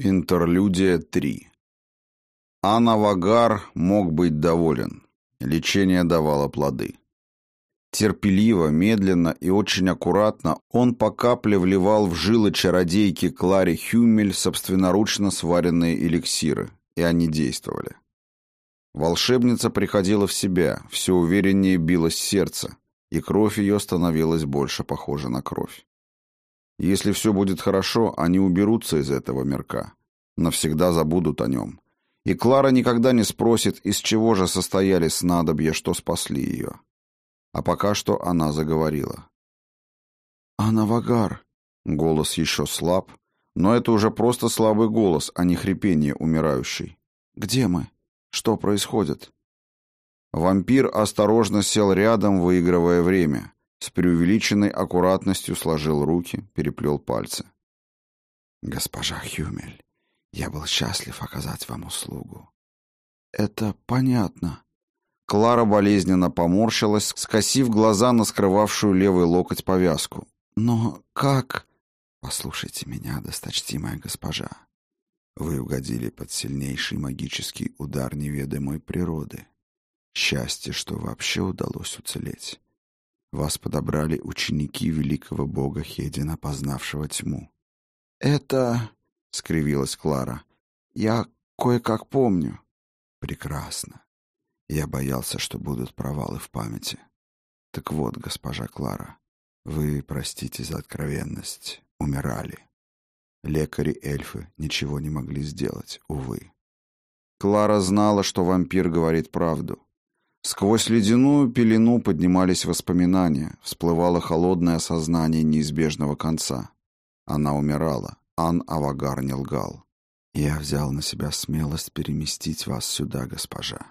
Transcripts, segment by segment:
Интерлюдия 3 Анавагар мог быть доволен. Лечение давало плоды. Терпеливо, медленно и очень аккуратно он по капле вливал в жилы чародейки Кларе Хюмель собственноручно сваренные эликсиры, и они действовали. Волшебница приходила в себя, все увереннее билось сердце, и кровь ее становилась больше похожа на кровь. Если все будет хорошо, они уберутся из этого мирка. Навсегда забудут о нем. И Клара никогда не спросит, из чего же состояли снадобья, что спасли ее. А пока что она заговорила. «Анавагар!» Голос еще слаб, но это уже просто слабый голос, а не хрипение умирающей. «Где мы? Что происходит?» Вампир осторожно сел рядом, выигрывая время. С преувеличенной аккуратностью сложил руки, переплел пальцы. «Госпожа Хюмель, я был счастлив оказать вам услугу». «Это понятно». Клара болезненно поморщилась, скосив глаза на скрывавшую левый локоть повязку. «Но как...» «Послушайте меня, досточтимая госпожа. Вы угодили под сильнейший магический удар неведомой природы. Счастье, что вообще удалось уцелеть. Вас подобрали ученики великого бога Хедина, познавшего тьму. «Это...» — скривилась Клара. «Я кое-как помню». «Прекрасно. Я боялся, что будут провалы в памяти. Так вот, госпожа Клара, вы, простите за откровенность, умирали. Лекари-эльфы ничего не могли сделать, увы». Клара знала, что вампир говорит правду. Сквозь ледяную пелену поднимались воспоминания, всплывало холодное осознание неизбежного конца. Она умирала, Ан Авагар не лгал. «Я взял на себя смелость переместить вас сюда, госпожа,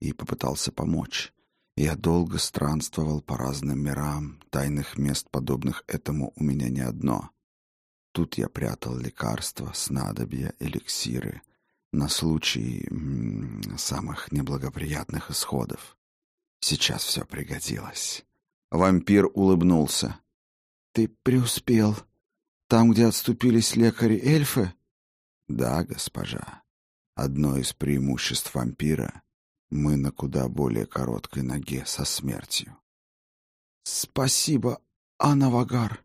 и попытался помочь. Я долго странствовал по разным мирам, тайных мест, подобных этому, у меня не одно. Тут я прятал лекарства, снадобья, эликсиры, на случай самых неблагоприятных исходов. Сейчас все пригодилось. Вампир улыбнулся. «Ты преуспел. Там, где отступились лекари-эльфы?» «Да, госпожа. Одно из преимуществ вампира — мы на куда более короткой ноге со смертью». «Спасибо, Анавагар».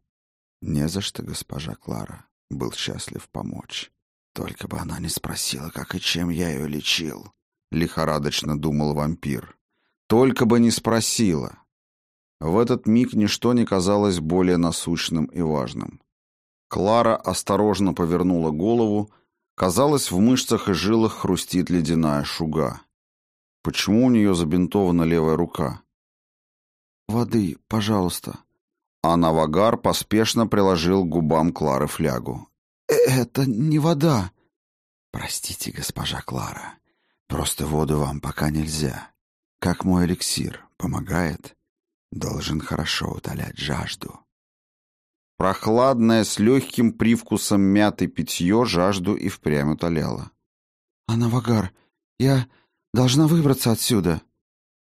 «Не за что, госпожа Клара. Был счастлив помочь». Только бы она не спросила, как и чем я ее лечил, лихорадочно думал вампир. Только бы не спросила. В этот миг ничто не казалось более насущным и важным. Клара осторожно повернула голову, казалось, в мышцах и жилах хрустит ледяная шуга. Почему у нее забинтована левая рука? «Воды, пожалуйста». А Навагар поспешно приложил к губам Клары флягу. «Это не вода». «Простите, госпожа Клара, просто воду вам пока нельзя. Как мой эликсир, помогает? Должен хорошо утолять жажду». Прохладное, с легким привкусом мяты питье жажду и впрямь утоляло. «Анавагар, я должна выбраться отсюда».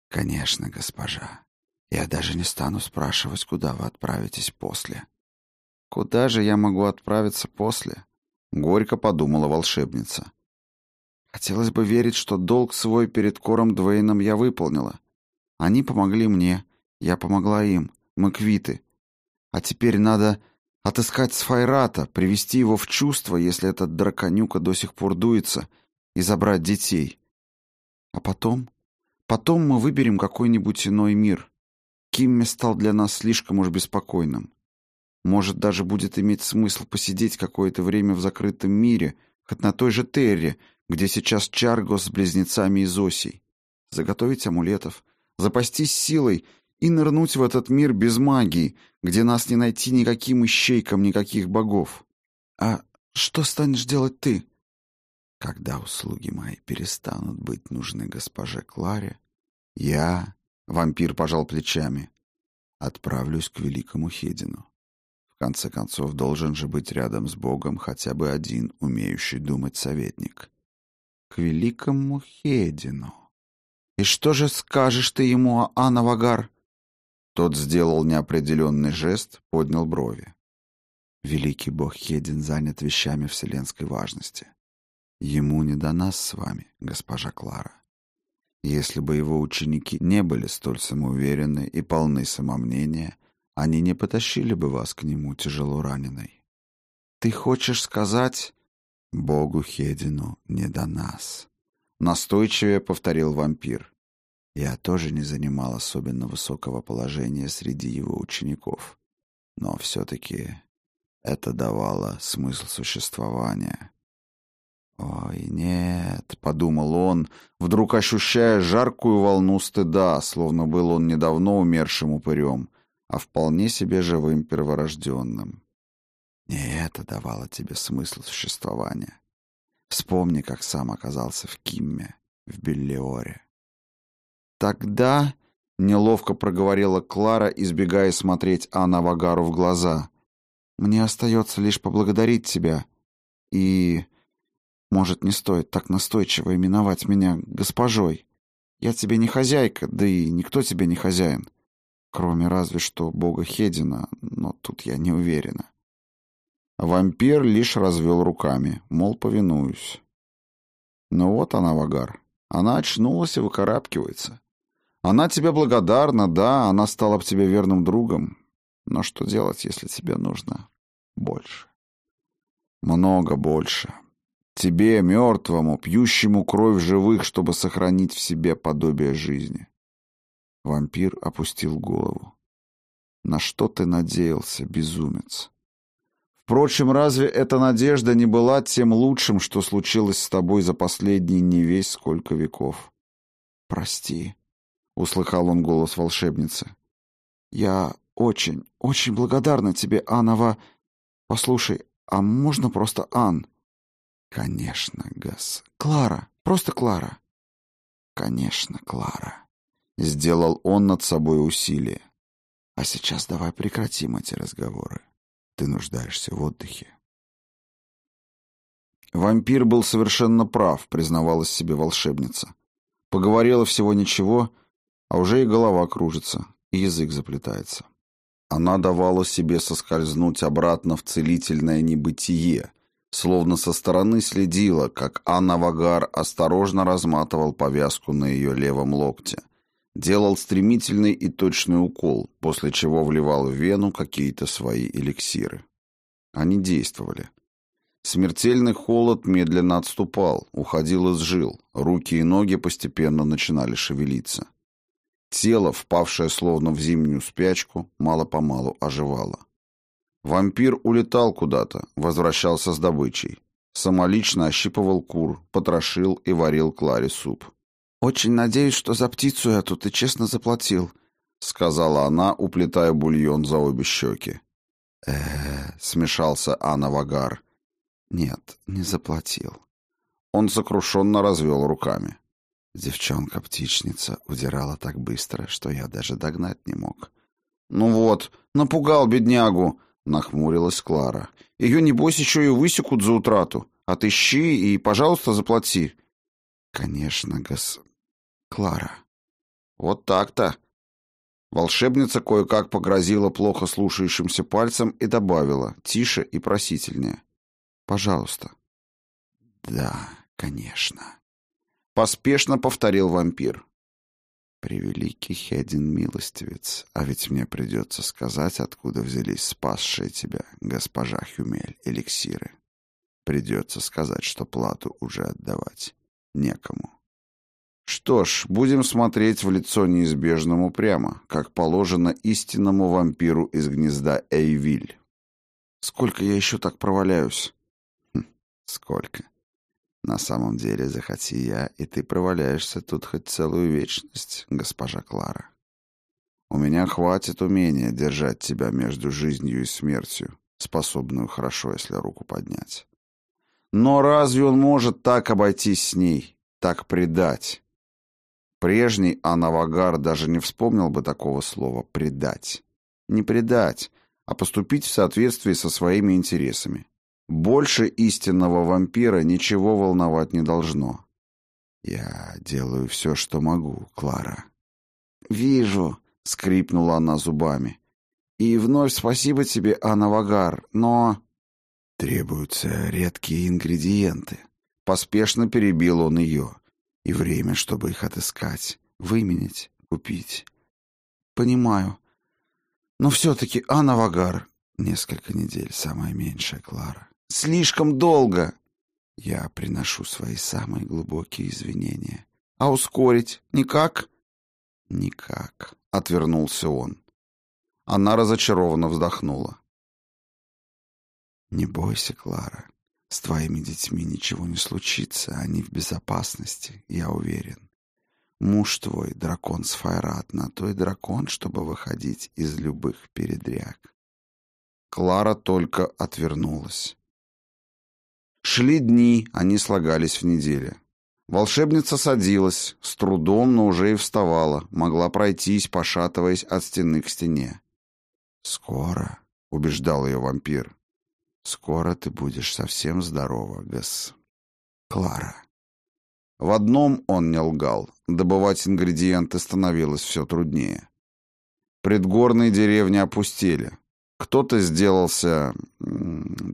«Конечно, госпожа. Я даже не стану спрашивать, куда вы отправитесь после». Куда же я могу отправиться после? Горько подумала волшебница. Хотелось бы верить, что долг свой перед Кором Двейном я выполнила. Они помогли мне, я помогла им, мы квиты. А теперь надо отыскать Сфайрата, привести его в чувство, если этот драконюка до сих пор дуется, и забрать детей. А потом? Потом мы выберем какой-нибудь иной мир. Кимме стал для нас слишком уж беспокойным. Может, даже будет иметь смысл посидеть какое-то время в закрытом мире, хоть на той же Терре, где сейчас Чарго с близнецами из Осей. Заготовить амулетов, запастись силой и нырнуть в этот мир без магии, где нас не найти никаким ищейкам никаких богов. А что станешь делать ты? Когда услуги мои перестанут быть нужны госпоже Кларе, я, вампир пожал плечами, отправлюсь к великому Хедину. Конце концов, должен же быть рядом с Богом хотя бы один умеющий думать советник. К великому Хедину. И что же скажешь ты ему, Анавагар? Тот сделал неопределенный жест, поднял брови. Великий бог Хедин занят вещами вселенской важности. Ему не до нас с вами, госпожа Клара. Если бы его ученики не были столь самоуверенны и полны самомнения, они не потащили бы вас к нему тяжело раненой. Ты хочешь сказать... Богу Хедину не до нас. Настойчивее повторил вампир. Я тоже не занимал особенно высокого положения среди его учеников. Но все-таки это давало смысл существования. «Ой, нет», — подумал он, вдруг ощущая жаркую волну стыда, словно был он недавно умершим упырем, а вполне себе живым перворожденным. Не это давало тебе смысл существования. Вспомни, как сам оказался в Кимме, в Беллиоре. «Тогда...» — неловко проговорила Клара, избегая смотреть Анна Вагару в глаза. «Мне остается лишь поблагодарить тебя. И... может, не стоит так настойчиво именовать меня госпожой. Я тебе не хозяйка, да и никто тебе не хозяин. Кроме разве что бога Хедина, но тут я не уверена». Вампир лишь развел руками, мол, повинуюсь. Ну вот она, Вагар. Она очнулась и выкарабкивается. Она тебе благодарна, да, она стала бы тебе верным другом. Но что делать, если тебе нужно больше? Много больше. Тебе, мертвому, пьющему кровь живых, чтобы сохранить в себе подобие жизни. Вампир опустил голову. На что ты надеялся, безумец? Впрочем, разве эта надежда не была тем лучшим, что случилось с тобой за последние не весь сколько веков? Прости, услыхал он голос волшебницы. Я очень, очень благодарна тебе, Анова. Послушай, а можно просто Ан? Конечно, Гас. Клара, просто Клара. Конечно, Клара. Сделал он над собой усилие. А сейчас давай прекратим эти разговоры. Ты нуждаешься в отдыхе. Вампир был совершенно прав, признавалась себе волшебница. Поговорила всего ничего, а уже и голова кружится, и язык заплетается. Она давала себе соскользнуть обратно в целительное небытие, словно со стороны следила, как Анна Вагар осторожно разматывал повязку на ее левом локте, делал стремительный и точный укол, после чего вливал в вену какие-то свои эликсиры. Они действовали. Смертельный холод медленно отступал, уходил из жил, руки и ноги постепенно начинали шевелиться. Тело, впавшее словно в зимнюю спячку, мало-помалу оживало. Вампир улетал куда-то, возвращался с добычей. Самолично ощипывал кур, потрошил и варил Кларе суп. «Очень надеюсь, что за птицу эту ты честно заплатил», — сказала она, уплетая бульон за обе щеки. э смешался Анна Вагар. «Нет, не заплатил». Он сокрушенно развел руками. Девчонка-птичница удирала так быстро, что я даже догнать не мог. «Ну вот, напугал беднягу», — нахмурилась Клара. «Ее, небось, еще и высекут за утрату. Отыщи и, пожалуйста, заплати». «Конечно, гос... Клара». «Вот так-то». Волшебница кое-как погрозила плохо слушающимся пальцем и добавила, тише и просительнее. «Пожалуйста». «Да, конечно». Поспешно повторил вампир. «Превеликий Хедин милостивец, а ведь мне придется сказать, откуда взялись спасшие тебя, госпожа Хюмель, эликсиры. Придется сказать, что плату уже отдавать некому». Что ж, будем смотреть в лицо неизбежному прямо, как положено истинному вампиру из гнезда Эйвиль. Сколько я еще так проваляюсь? Хм, сколько? На самом деле, захоти я, и ты проваляешься тут хоть целую вечность, госпожа Клара. У меня хватит умения держать тебя между жизнью и смертью, способную хорошо, если руку поднять. Но разве он может так обойтись с ней, так предать? Прежний Анавагар даже не вспомнил бы такого слова «предать». Не предать, а поступить в соответствии со своими интересами. Больше истинного вампира ничего волновать не должно. «Я делаю все, что могу, Клара». «Вижу», — скрипнула она зубами. И вновь спасибо тебе, Анна Вагар, но...» «Требуются редкие ингредиенты». Поспешно перебил он ее. «И время, чтобы их отыскать, выменять, купить». «Понимаю. Но все-таки, Анна Вагар...» «Несколько недель, самое меньшее, Клара». «Слишком долго!» «Я приношу свои самые глубокие извинения». «А ускорить? Никак?» «Никак», — отвернулся он. Она разочарованно вздохнула. «Не бойся, Клара. С твоими детьми ничего не случится. Они в безопасности, я уверен. Муж твой, дракон Сфайрат, на то и дракон, чтобы выходить из любых передряг». Клара только отвернулась. Шли дни, они слагались в неделе. Волшебница садилась, с трудом, но уже и вставала, могла пройтись, пошатываясь от стены к стене. «Скоро», — убеждал ее вампир, — «скоро ты будешь совсем здорова, Гас. Клара». В одном он не лгал. Добывать ингредиенты становилось все труднее. Предгорные деревни опустели. Кто-то сделался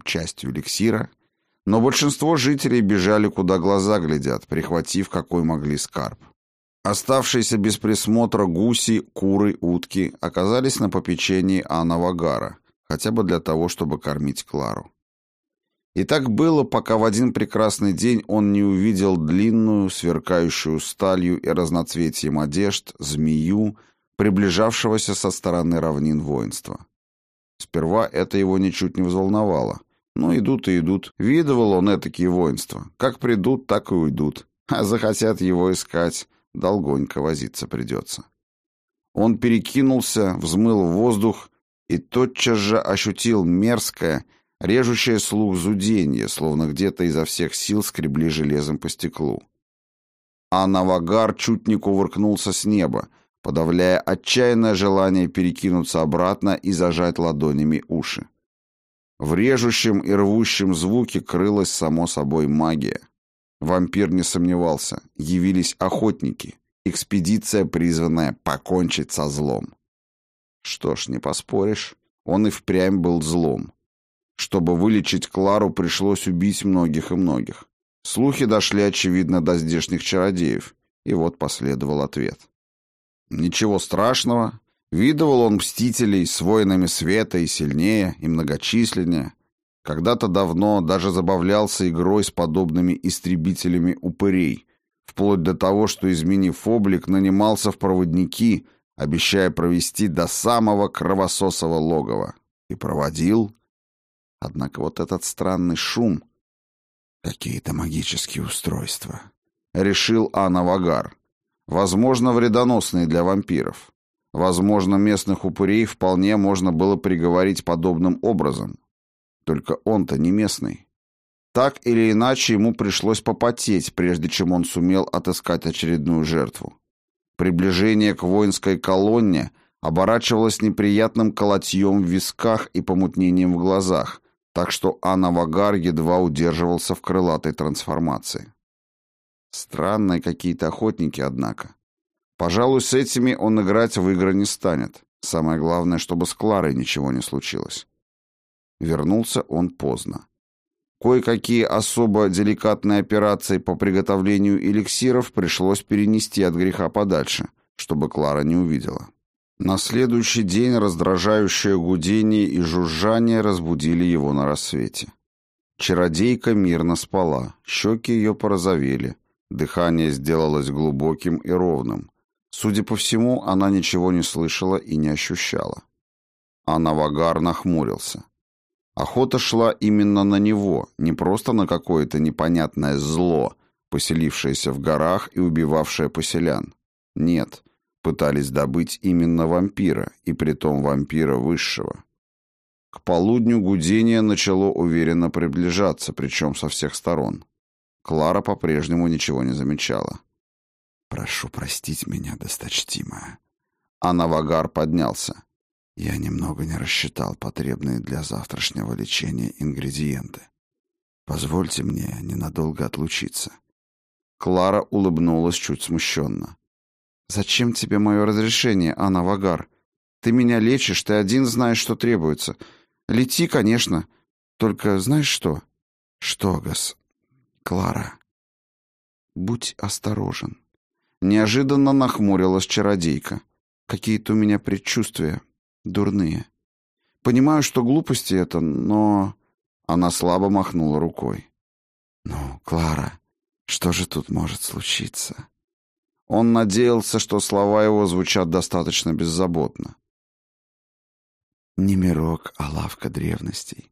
частью эликсира — но большинство жителей бежали, куда глаза глядят, прихватив какой могли скарб. Оставшиеся без присмотра гуси, куры, утки оказались на попечении Анна Вагара, хотя бы для того, чтобы кормить Клару. И так было, пока в один прекрасный день он не увидел длинную, сверкающую сталью и разноцветием одежд, змею, приближавшегося со стороны равнин воинства. Сперва это его ничуть не взволновало — ну, идут и идут. Видывал он этакие воинства. Как придут, так и уйдут. А захотят его искать, долгонько возиться придется. Он перекинулся, взмыл в воздух и тотчас же ощутил мерзкое, режущее слух зуденье, словно где-то изо всех сил скребли железом по стеклу. А Навагар чуть не кувыркнулся с неба, подавляя отчаянное желание перекинуться обратно и зажать ладонями уши. В режущем и рвущем звуке крылась, само собой, магия. Вампир не сомневался. Явились охотники. Экспедиция, призванная покончить со злом. Что ж, не поспоришь. Он и впрямь был злом. Чтобы вылечить Клару, пришлось убить многих и многих. Слухи дошли, очевидно, до здешних чародеев. И вот последовал ответ. Ничего страшного, Видывал он мстителей с воинами света и сильнее, и многочисленнее. Когда-то давно даже забавлялся игрой с подобными истребителями упырей, вплоть до того, что, изменив облик, нанимался в проводники, обещая провести до самого кровососого логова. И проводил. Однако вот этот странный шум... Какие-то магические устройства. Решил Анавагар. Возможно, вредоносные для вампиров. Возможно, местных упырей вполне можно было приговорить подобным образом. Только он-то не местный. Так или иначе, ему пришлось попотеть, прежде чем он сумел отыскать очередную жертву. Приближение к воинской колонне оборачивалось неприятным колотьем в висках и помутнением в глазах, так что Анна Вагар едва удерживался в крылатой трансформации. Странные какие-то охотники, однако. Пожалуй, с этими он играть в игры не станет. Самое главное, чтобы с Кларой ничего не случилось. Вернулся он поздно. Кое-какие особо деликатные операции по приготовлению эликсиров пришлось перенести от греха подальше, чтобы Клара не увидела. На следующий день раздражающее гудение и жужжание разбудили его на рассвете. Чародейка мирно спала, щеки ее порозовели, дыхание сделалось глубоким и ровным. Судя по всему, она ничего не слышала и не ощущала. А Навагар нахмурился. Охота шла именно на него, не просто на какое-то непонятное зло, поселившееся в горах и убивавшее поселян. Нет, пытались добыть именно вампира, и притом вампира высшего. К полудню гудение начало уверенно приближаться, причем со всех сторон. Клара по-прежнему ничего не замечала. Прошу простить меня, досточтимая. А Навагар поднялся. Я немного не рассчитал потребные для завтрашнего лечения ингредиенты. Позвольте мне ненадолго отлучиться. Клара улыбнулась чуть смущенно. «Зачем тебе мое разрешение, Анна Вагар? Ты меня лечишь, ты один знаешь, что требуется. Лети, конечно. Только знаешь что? Что, Гас? Клара. Будь осторожен. Неожиданно нахмурилась чародейка. Какие-то у меня предчувствия дурные. Понимаю, что глупости это, но... Она слабо махнула рукой. Ну, Клара, что же тут может случиться? Он надеялся, что слова его звучат достаточно беззаботно. Не мирок, а лавка древностей.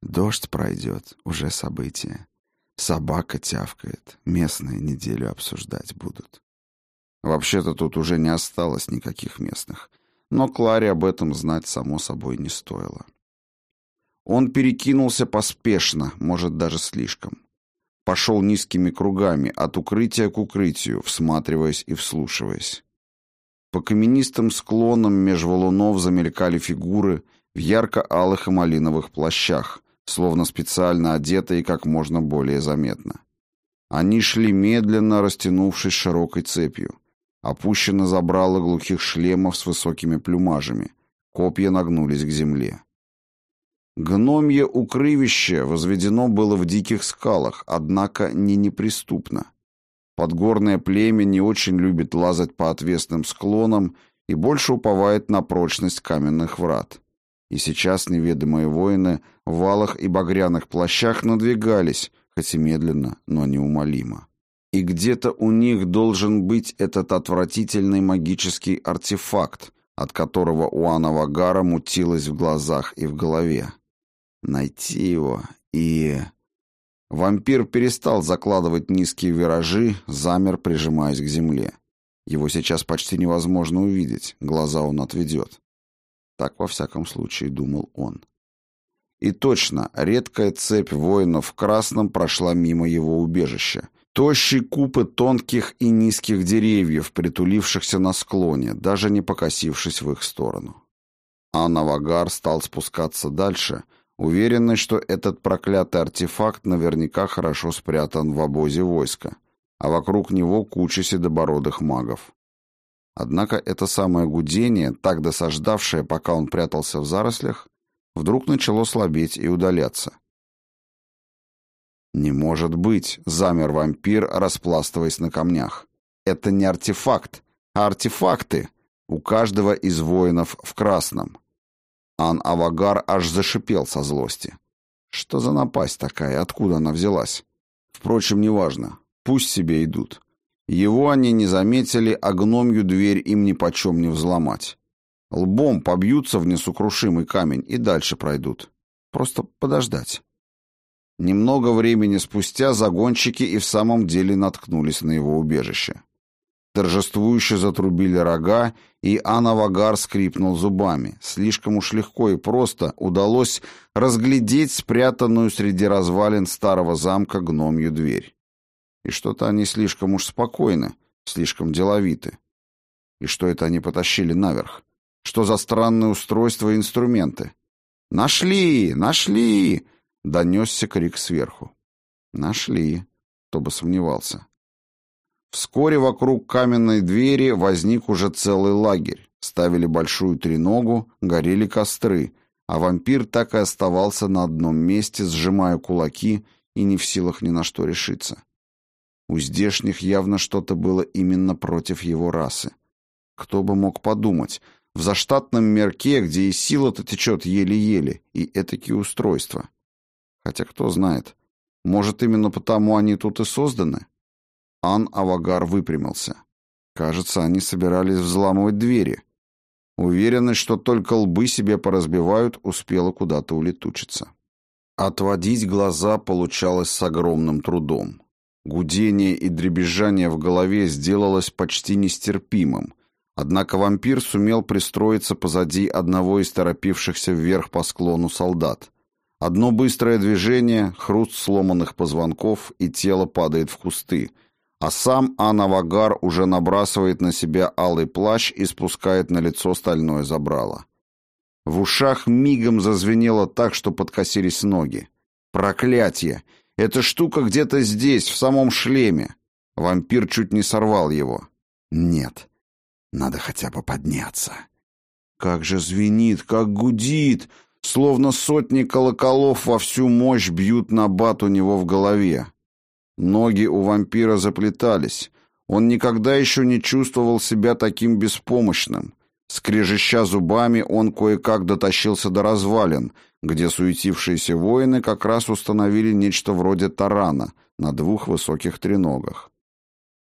Дождь пройдет, уже событие. Собака тявкает, местные неделю обсуждать будут. Вообще-то тут уже не осталось никаких местных, но Кларе об этом знать само собой не стоило. Он перекинулся поспешно, может, даже слишком. Пошел низкими кругами, от укрытия к укрытию, всматриваясь и вслушиваясь. По каменистым склонам меж валунов замелькали фигуры в ярко-алых и малиновых плащах, словно специально одетые как можно более заметно. Они шли медленно, растянувшись широкой цепью. Опущено забрало глухих шлемов с высокими плюмажами. Копья нагнулись к земле. Гномье укрывище возведено было в диких скалах, однако не неприступно. Подгорное племя не очень любит лазать по отвесным склонам и больше уповает на прочность каменных врат. И сейчас неведомые воины в валах и багряных плащах надвигались, хоть и медленно, но неумолимо. И где-то у них должен быть этот отвратительный магический артефакт, от которого у Анавагара мутилось в глазах и в голове. Найти его и... Вампир перестал закладывать низкие виражи, замер, прижимаясь к земле. Его сейчас почти невозможно увидеть, глаза он отведет. Так, во всяком случае, думал он. И точно, редкая цепь воинов в красном прошла мимо его убежища. Тощие купы тонких и низких деревьев, притулившихся на склоне, даже не покосившись в их сторону. А Навагар стал спускаться дальше — уверенный, что этот проклятый артефакт наверняка хорошо спрятан в обозе войска, а вокруг него куча седобородых магов. Однако это самое гудение, так досаждавшее, пока он прятался в зарослях, вдруг начало слабеть и удаляться. «Не может быть!» — замер вампир, распластываясь на камнях. «Это не артефакт, а артефакты!» У каждого из воинов в красном. Ан-Авагар аж зашипел со злости. Что за напасть такая? Откуда она взялась? Впрочем, неважно. Пусть себе идут. Его они не заметили, а гномью дверь им ни почем не взломать. Лбом побьются в несокрушимый камень и дальше пройдут. Просто подождать. Немного времени спустя загонщики и в самом деле наткнулись на его убежище. Торжествующе затрубили рога, и Анавагар скрипнул зубами. Слишком уж легко и просто удалось разглядеть спрятанную среди развалин старого замка гномью дверь. И что-то они слишком уж спокойны, слишком деловиты. И что это они потащили наверх? Что за странное устройство и инструменты? «Нашли! Нашли!» — донесся крик сверху. «Нашли!» — кто бы сомневался. Вскоре вокруг каменной двери возник уже целый лагерь. Ставили большую треногу, горели костры, а вампир так и оставался на одном месте, сжимая кулаки и не в силах ни на что решиться. У здешних явно что-то было именно против его расы. Кто бы мог подумать, в заштатном мерке, где и сила-то течет еле-еле, и этакие устройства. Хотя кто знает, может, именно потому они тут и созданы? Ан-Авагар выпрямился. Кажется, они собирались взламывать двери. Уверенность, что только лбы себе поразбивают, успела куда-то улетучиться. Отводить глаза получалось с огромным трудом. Гудение и дребезжание в голове сделалось почти нестерпимым, однако вампир сумел пристроиться позади одного из торопившихся вверх по склону солдат. Одно быстрое движение, хруст сломанных позвонков, и тело падает в кусты — а сам Анавагар уже набрасывает на себя алый плащ и спускает на лицо стальное забрало. В ушах мигом зазвенело так, что подкосились ноги. Проклятие! Эта штука где-то здесь, в самом шлеме. Вампир чуть не сорвал его. Нет, надо хотя бы подняться. Как же звенит, как гудит, словно сотни колоколов во всю мощь бьют на бат у него в голове. Ноги у вампира заплетались. Он никогда еще не чувствовал себя таким беспомощным. Скрежеща зубами, он кое-как дотащился до развалин, где суетившиеся воины как раз установили нечто вроде тарана на двух высоких треногах.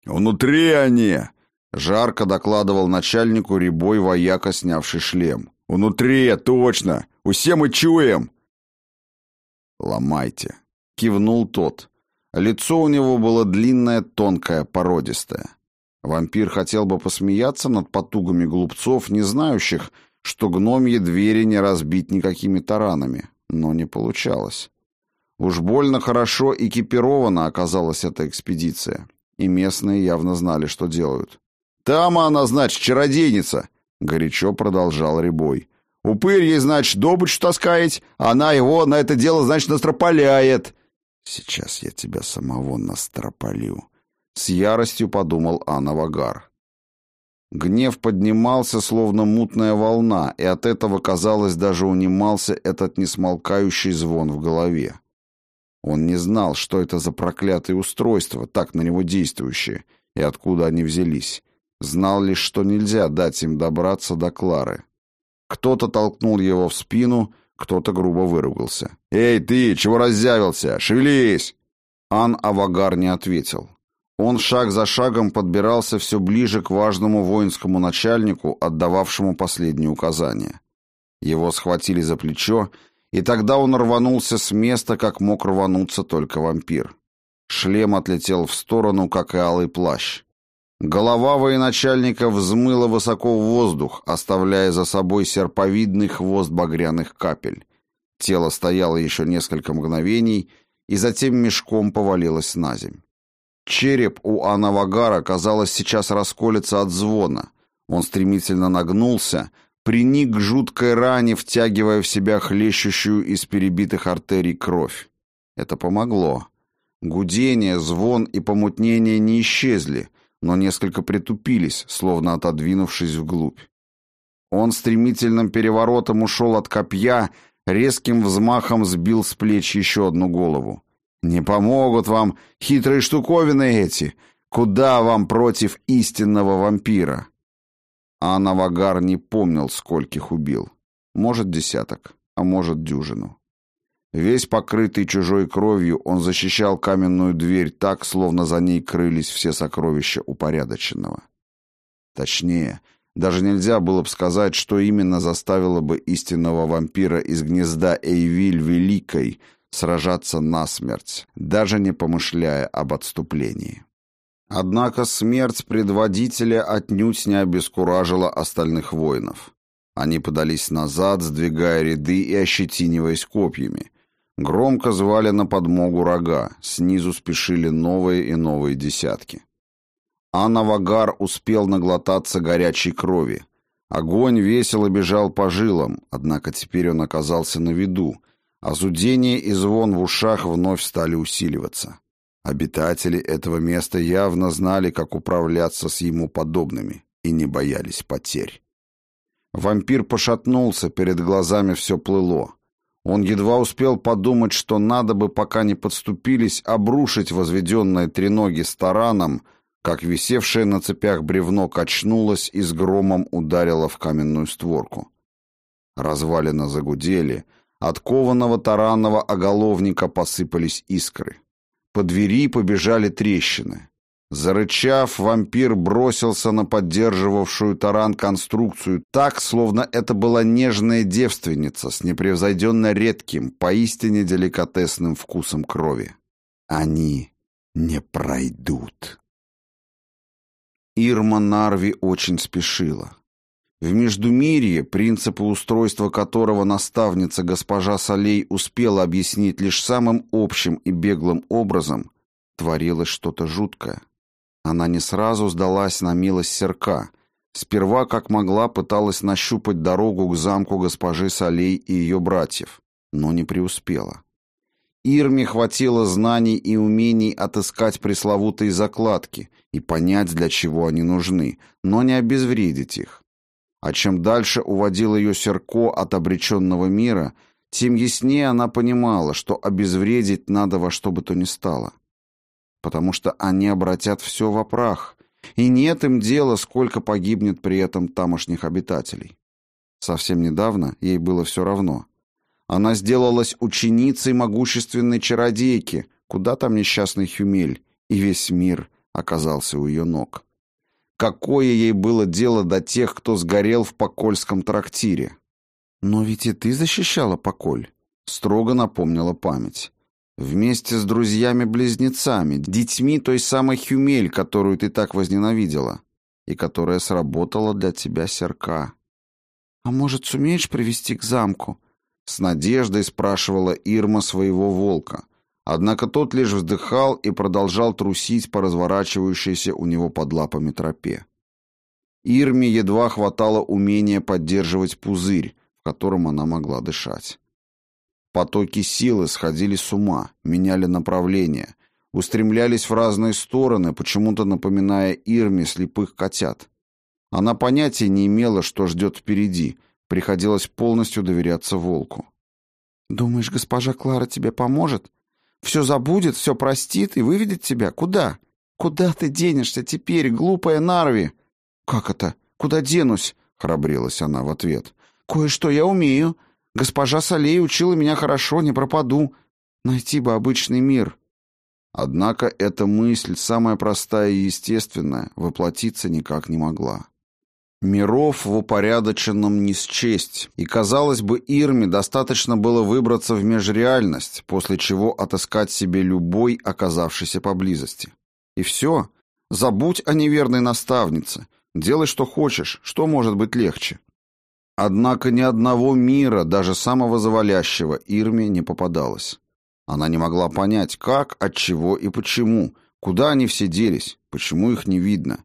«Внутри они!» — жарко докладывал начальнику рябой вояка, снявший шлем. «Внутри, точно! Усе мы чуем!» «Ломайте!» — кивнул тот. Лицо у него было длинное, тонкое, породистое. Вампир хотел бы посмеяться над потугами глупцов, не знающих, что гномьи двери не разбить никакими таранами, но не получалось. Уж больно хорошо экипирована оказалась эта экспедиция, и местные явно знали, что делают. «Там она, значит, чародейница!» — горячо продолжал Рябой. «Упырь ей, значит, добычу таскает, а она его на это дело, значит, настропаляет!» «Сейчас я тебя самого настрополю», — с яростью подумал Анавагар. Гнев поднимался, словно мутная волна, и от этого, казалось, даже унимался этот несмолкающий звон в голове. Он не знал, что это за проклятые устройства, так на него действующие, и откуда они взялись. Знал лишь, что нельзя дать им добраться до Клары. Кто-то толкнул его в спину, кто-то грубо выругался. «Эй, ты, чего раззявился? Шевелись!» Ан Авагар не ответил. Он шаг за шагом подбирался все ближе к важному воинскому начальнику, отдававшему последние указания. Его схватили за плечо, и тогда он рванулся с места, как мог рвануться только вампир. Шлем отлетел в сторону, как и алый плащ. Голова военачальника взмыла высоко в воздух, оставляя за собой серповидный хвост багряных капель. Тело стояло еще несколько мгновений и затем мешком повалилось на земь. Череп у Анавагара, казалось, сейчас расколется от звона. Он стремительно нагнулся, приник к жуткой ране, втягивая в себя хлещущую из перебитых артерий кровь. Это помогло. Гудение, звон и помутнение не исчезли, но несколько притупились, словно отодвинувшись вглубь. Он стремительным переворотом ушел от копья, резким взмахом сбил с плеч еще одну голову. Не помогут вам хитрые штуковины эти. Куда вам против истинного вампира? А Навагар не помнил, скольких убил. Может, десяток, а может, дюжину. Весь покрытый чужой кровью, он защищал каменную дверь так, словно за ней крылись все сокровища упорядоченного. Точнее, даже нельзя было бы сказать, что именно заставило бы истинного вампира из гнезда Эйвиль Великой сражаться насмерть, даже не помышляя об отступлении. Однако смерть предводителя отнюдь не обескуражила остальных воинов. Они подались назад, сдвигая ряды и ощетиниваясь копьями. Громко звали на подмогу рога, снизу спешили новые и новые десятки. Анавагар успел наглотаться горячей крови. Огонь весело бежал по жилам, однако теперь он оказался на виду, а зудение и звон в ушах вновь стали усиливаться. Обитатели этого места явно знали, как управляться с ему подобными, и не боялись потерь. Вампир пошатнулся, перед глазами все плыло. Он едва успел подумать, что надо бы, пока не подступились, обрушить возведенные треноги с тараном, как висевшее на цепях бревно качнулось и с громом ударило в каменную створку. Развалины загудели — от кованого таранного оголовника посыпались искры. По двери побежали трещины. Зарычав, вампир бросился на поддерживавшую таран конструкцию так, словно это была нежная девственница с непревзойденно редким, поистине деликатесным вкусом крови. Они не пройдут. Ирма Нарви очень спешила. В Междумирье, принципы устройства которого наставница госпожа Солей успела объяснить лишь самым общим и беглым образом, творилось что-то жуткое. Она не сразу сдалась на милость серка. Сперва, как могла, пыталась нащупать дорогу к замку госпожи Солей и ее братьев, но не преуспела. Ирме хватило знаний и умений отыскать пресловутые закладки и понять, для чего они нужны, но не обезвредить их. А чем дальше уводил ее Серко от обреченного мира, тем яснее она понимала, что обезвредить надо во что бы то ни стало. Потому что они обратят все во прах, и нет им дела, сколько погибнет при этом тамошних обитателей. Совсем недавно ей было все равно. Она сделалась ученицей могущественной чародейки, куда там несчастный Хюмель, и весь мир оказался у ее ног. Какое ей было дело до тех, кто сгорел в Покольском трактире? «Но ведь и ты защищала Поколь», — строго напомнила память. «Вместе с друзьями-близнецами, детьми той самой Хюмель, которую ты так возненавидела, и которая сработала для тебя серка». «А может, сумеешь привести к замку?» С надеждой спрашивала Ирма своего волка. Однако тот лишь вздыхал и продолжал трусить по разворачивающейся у него под лапами тропе. Ирме едва хватало умения поддерживать пузырь, в котором она могла дышать. Потоки силы сходили с ума, меняли направление, устремлялись в разные стороны, почему-то напоминая Ирме слепых котят. Она понятия не имела, что ждет впереди, приходилось полностью доверяться волку. «Думаешь, госпожа Клара тебе поможет? Все забудет, все простит и выведет тебя? Куда? Куда ты денешься теперь, глупая Нарви?» «Как это? Куда денусь?» — храбрилась она в ответ. «Кое-что я умею. Госпожа Солей учила меня хорошо, не пропаду. Найти бы обычный мир». Однако эта мысль, самая простая и естественная, воплотиться никак не могла. Миров в упорядоченном не счесть, и, казалось бы, Ирме достаточно было выбраться в межреальность, после чего отыскать себе любой, оказавшийся поблизости. И все. Забудь о неверной наставнице. Делай, что хочешь. Что может быть легче? Однако ни одного мира, даже самого завалящего, Ирме не попадалось. Она не могла понять, как, от чего и почему, куда они все делись, почему их не видно.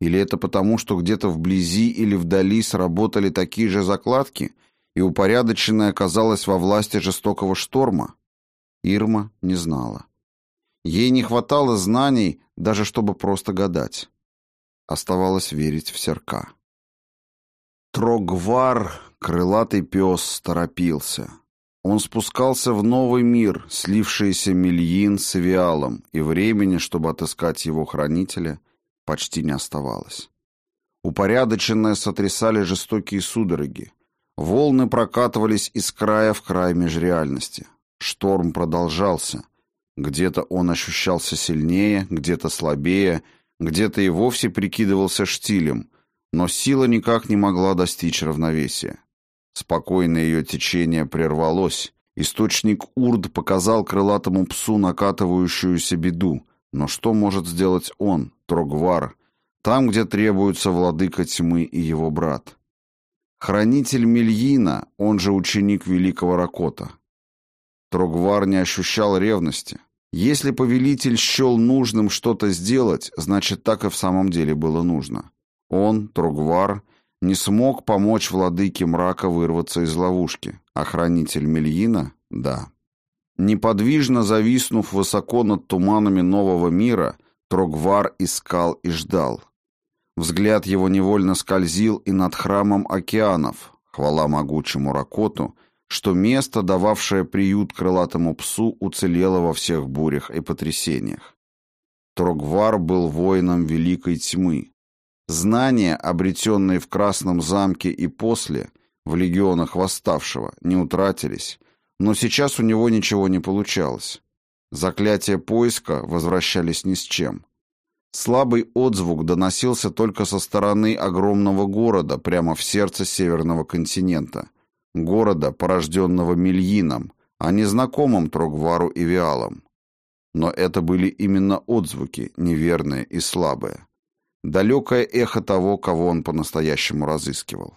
Или это потому, что где-то вблизи или вдали сработали такие же закладки, и упорядоченное оказалось во власти жестокого шторма? Ирма не знала. Ей не хватало знаний, даже чтобы просто гадать. Оставалось верить в серка. Трогвар, крылатый пес, торопился. Он спускался в новый мир, слившийся Мельин с Эвиалом, и времени, чтобы отыскать его хранителя, почти не оставалось. Упорядоченное сотрясали жестокие судороги. Волны прокатывались из края в край межреальности. Шторм продолжался. Где-то он ощущался сильнее, где-то слабее, где-то и вовсе прикидывался штилем, но сила никак не могла достичь равновесия. Спокойное ее течение прервалось. Источник Урд показал крылатому псу накатывающуюся беду. Но что может сделать он, Трогвар, там, где требуются владыка тьмы и его брат? Хранитель Мельина, он же ученик великого Ракота. Трогвар не ощущал ревности. Если повелитель счел нужным что-то сделать, значит, так и в самом деле было нужно. Он, Тругвар, не смог помочь владыке мрака вырваться из ловушки, а хранитель Мельина — да. Неподвижно зависнув высоко над туманами нового мира, Трогвар искал и ждал. Взгляд его невольно скользил и над храмом океанов, хвала могучему Ракоту, что место, дававшее приют крылатому псу, уцелело во всех бурях и потрясениях. Трогвар был воином великой тьмы, Знания, обретенные в Красном замке и после, в легионах восставшего, не утратились, но сейчас у него ничего не получалось. Заклятия поиска возвращались ни с чем. Слабый отзвук доносился только со стороны огромного города прямо в сердце северного континента. Города, порожденного Мельином, а не знакомым Трогвару и Виалом. Но это были именно отзвуки, неверные и слабые далекое эхо того, кого он по-настоящему разыскивал.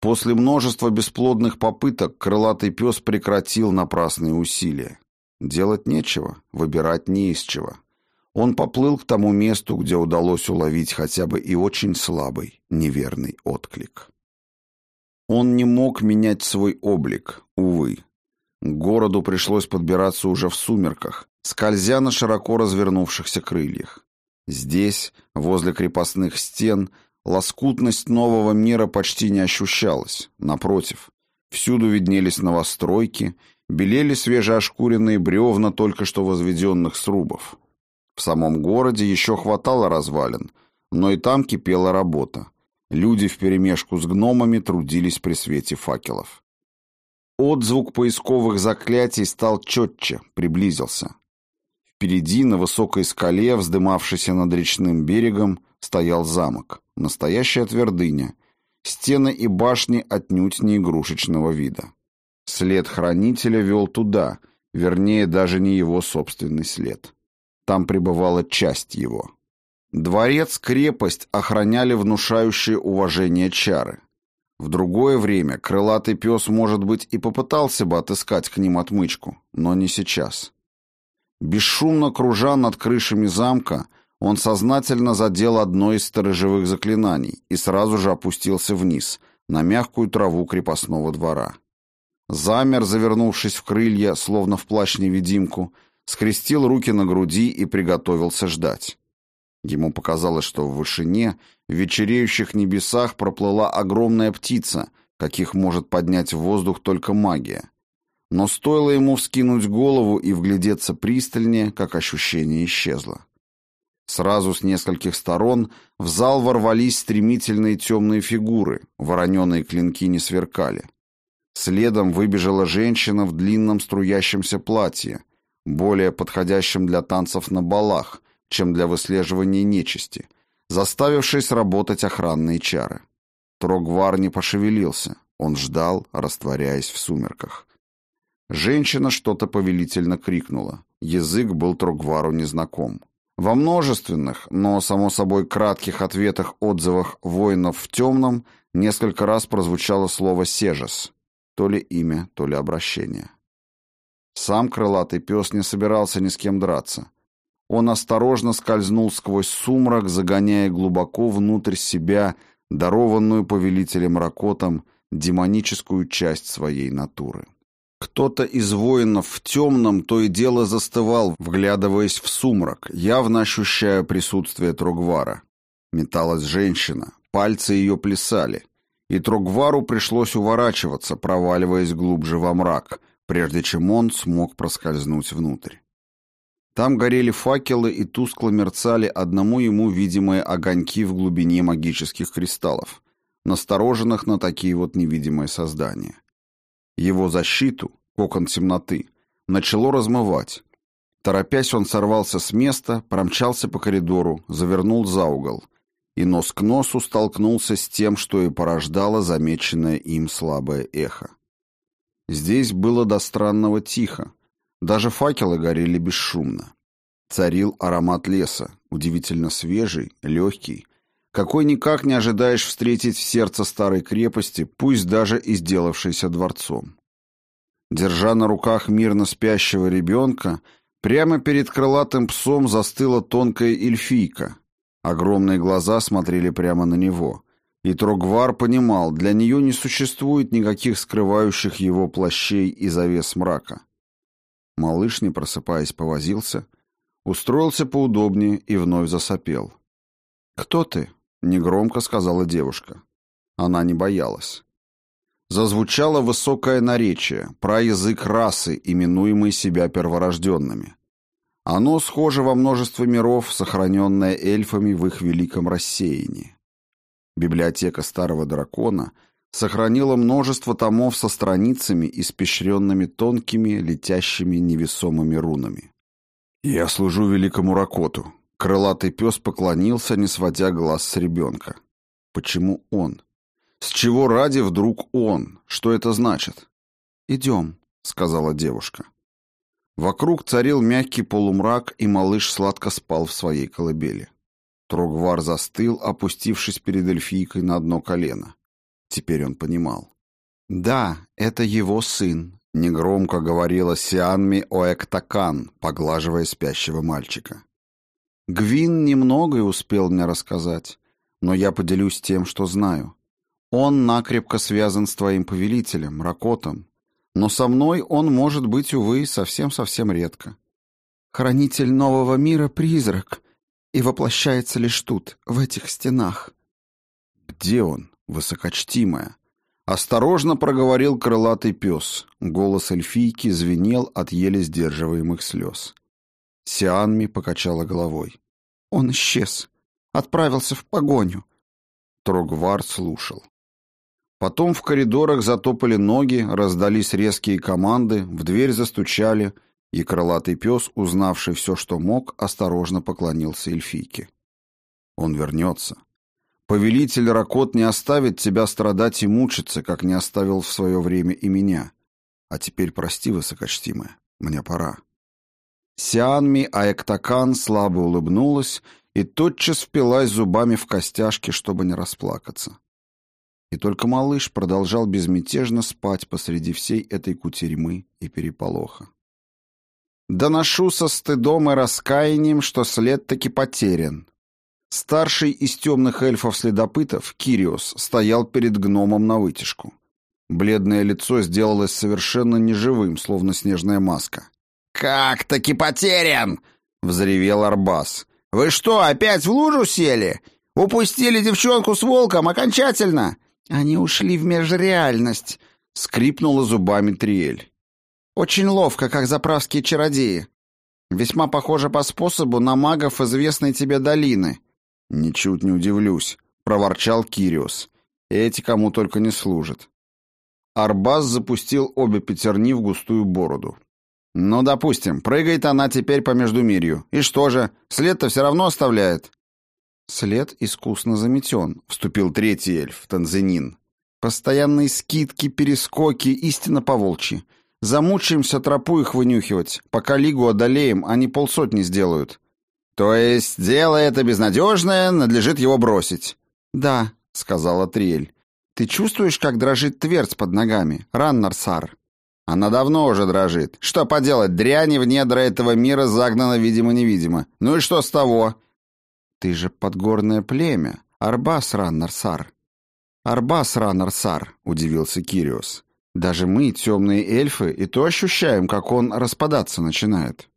После множества бесплодных попыток крылатый пес прекратил напрасные усилия. Делать нечего, выбирать не из чего. Он поплыл к тому месту, где удалось уловить хотя бы и очень слабый, неверный отклик. Он не мог менять свой облик, увы. К городу пришлось подбираться уже в сумерках, скользя на широко развернувшихся крыльях. Здесь, возле крепостных стен, Лоскутность нового мира почти не ощущалась. Напротив, всюду виднелись новостройки, белели свежеошкуренные бревна только что возведенных срубов. В самом городе еще хватало развалин, но и там кипела работа. Люди вперемешку с гномами трудились при свете факелов. Отзвук поисковых заклятий стал четче, приблизился. Впереди, на высокой скале, вздымавшейся над речным берегом, стоял замок. Настоящая твердыня. Стены и башни отнюдь не игрушечного вида. След хранителя вел туда, вернее, даже не его собственный след. Там пребывала часть его. Дворец-крепость охраняли внушающие уважение чары. В другое время крылатый пес, может быть, и попытался бы отыскать к ним отмычку, но не сейчас. Бесшумно кружа над крышами замка, он сознательно задел одно из сторожевых заклинаний и сразу же опустился вниз, на мягкую траву крепостного двора. Замер, завернувшись в крылья, словно в плащ-невидимку, скрестил руки на груди и приготовился ждать. Ему показалось, что в вышине, в вечереющих небесах проплыла огромная птица, каких может поднять в воздух только магия. Но стоило ему вскинуть голову и вглядеться пристальнее, как ощущение исчезло. Сразу с нескольких сторон в зал ворвались стремительные темные фигуры, вороненые клинки не сверкали. Следом выбежала женщина в длинном струящемся платье, более подходящем для танцев на балах, чем для выслеживания нечисти, заставившей сработать охранные чары. Трогвар не пошевелился, он ждал, растворяясь в сумерках. Женщина что-то повелительно крикнула. Язык был Трогвару незнаком. Во множественных, но, само собой, кратких ответах отзывах воинов в темном несколько раз прозвучало слово «сежес», то ли имя, то ли обращение. Сам крылатый пес не собирался ни с кем драться. Он осторожно скользнул сквозь сумрак, загоняя глубоко внутрь себя дарованную повелителем Ракотом демоническую часть своей натуры. Кто-то из воинов в темном то и дело застывал, вглядываясь в сумрак, явно ощущая присутствие Трогвара. Металась женщина, пальцы ее плясали, и Трогвару пришлось уворачиваться, проваливаясь глубже во мрак, прежде чем он смог проскользнуть внутрь. Там горели факелы и тускло мерцали одному ему видимые огоньки в глубине магических кристаллов, настороженных на такие вот невидимые создания. Его защиту, кокон темноты, начало размывать. Торопясь, он сорвался с места, промчался по коридору, завернул за угол и нос к носу столкнулся с тем, что и порождало замеченное им слабое эхо. Здесь было до странного тихо, даже факелы горели бесшумно. Царил аромат леса, удивительно свежий, легкий, какой никак не ожидаешь встретить в сердце старой крепости, пусть даже и сделавшейся дворцом. Держа на руках мирно спящего ребенка, прямо перед крылатым псом застыла тонкая эльфийка. Огромные глаза смотрели прямо на него. И Трогвар понимал, для нее не существует никаких скрывающих его плащей и завес мрака. Малыш, не просыпаясь, повозился, устроился поудобнее и вновь засопел. «Кто ты?» Негромко сказала девушка. Она не боялась. Зазвучало высокое наречие, про язык расы, именуемый себя перворожденными. Оно схоже во множестве миров, сохраненное эльфами в их великом рассеянии. Библиотека старого дракона сохранила множество томов со страницами, испещренными тонкими, летящими невесомыми рунами. «Я служу великому Ракоту», Крылатый пес поклонился, не сводя глаз с ребенка. Почему он? С чего ради вдруг он? Что это значит? «Идем», — сказала девушка. Вокруг царил мягкий полумрак, и малыш сладко спал в своей колыбели. Трогвар застыл, опустившись перед эльфийкой на одно колено. Теперь он понимал. «Да, это его сын», — негромко говорила Сианми Оэктакан, поглаживая спящего мальчика. Гвин немногое успел мне рассказать, но я поделюсь тем, что знаю. Он накрепко связан с твоим повелителем, Ракотом, но со мной он может быть, увы, совсем-совсем редко. Хранитель нового мира — призрак, и воплощается лишь тут, в этих стенах. Где он, высокочтимая? Осторожно проговорил крылатый пес. Голос эльфийки звенел от еле сдерживаемых слез. Сианми покачала головой. Он исчез. Отправился в погоню. Трогвар слушал. Потом в коридорах затопали ноги, раздались резкие команды, в дверь застучали, и крылатый пес, узнавший все, что мог, осторожно поклонился эльфийке. Он вернется. Повелитель Ракот не оставит тебя страдать и мучиться, как не оставил в свое время и меня. А теперь прости, высокочтимая, мне пора. Сианми Аэктакан слабо улыбнулась и тотчас впилась зубами в костяшки, чтобы не расплакаться. И только малыш продолжал безмятежно спать посреди всей этой кутерьмы и переполоха. «Доношу со стыдом и раскаянием, что след таки потерян». Старший из темных эльфов-следопытов, Кириос, стоял перед гномом на вытяжку. Бледное лицо сделалось совершенно неживым, словно снежная маска. «Как таки потерян!» — взревел Арбас. «Вы что, опять в лужу сели? Упустили девчонку с волком окончательно? Они ушли в межреальность, скрипнула зубами Триэль. Очень ловко, как заправские чародеи. Весьма похоже по способу на магов известной тебе долины. Ничуть не удивлюсь, проворчал Кириос. Эти кому только не служат. Арбаз запустил обе пятерни в густую бороду. «Ну, допустим, прыгает она теперь по Междумирью. И что же, след-то все равно оставляет?» След искусно заметен, вступил третий эльф, Танзанин. Постоянные скидки, перескоки, истинно поволчьи. Замучаемся тропу их вынюхивать. Пока лигу одолеем, они полсотни сделают. То есть дело это безнадежное, надлежит его бросить? Да, сказала Триэль. Ты чувствуешь, как дрожит твердь под ногами, Раннарсар? Она давно уже дрожит. Что поделать, дряни в недра этого мира загнана видимо-невидимо. Ну и что с того? Ты же подгорное племя, Арбас Раннарсар. Арбас Раннарсар, удивился Кириос. Даже мы, темные эльфы, и то ощущаем, как он распадаться начинает.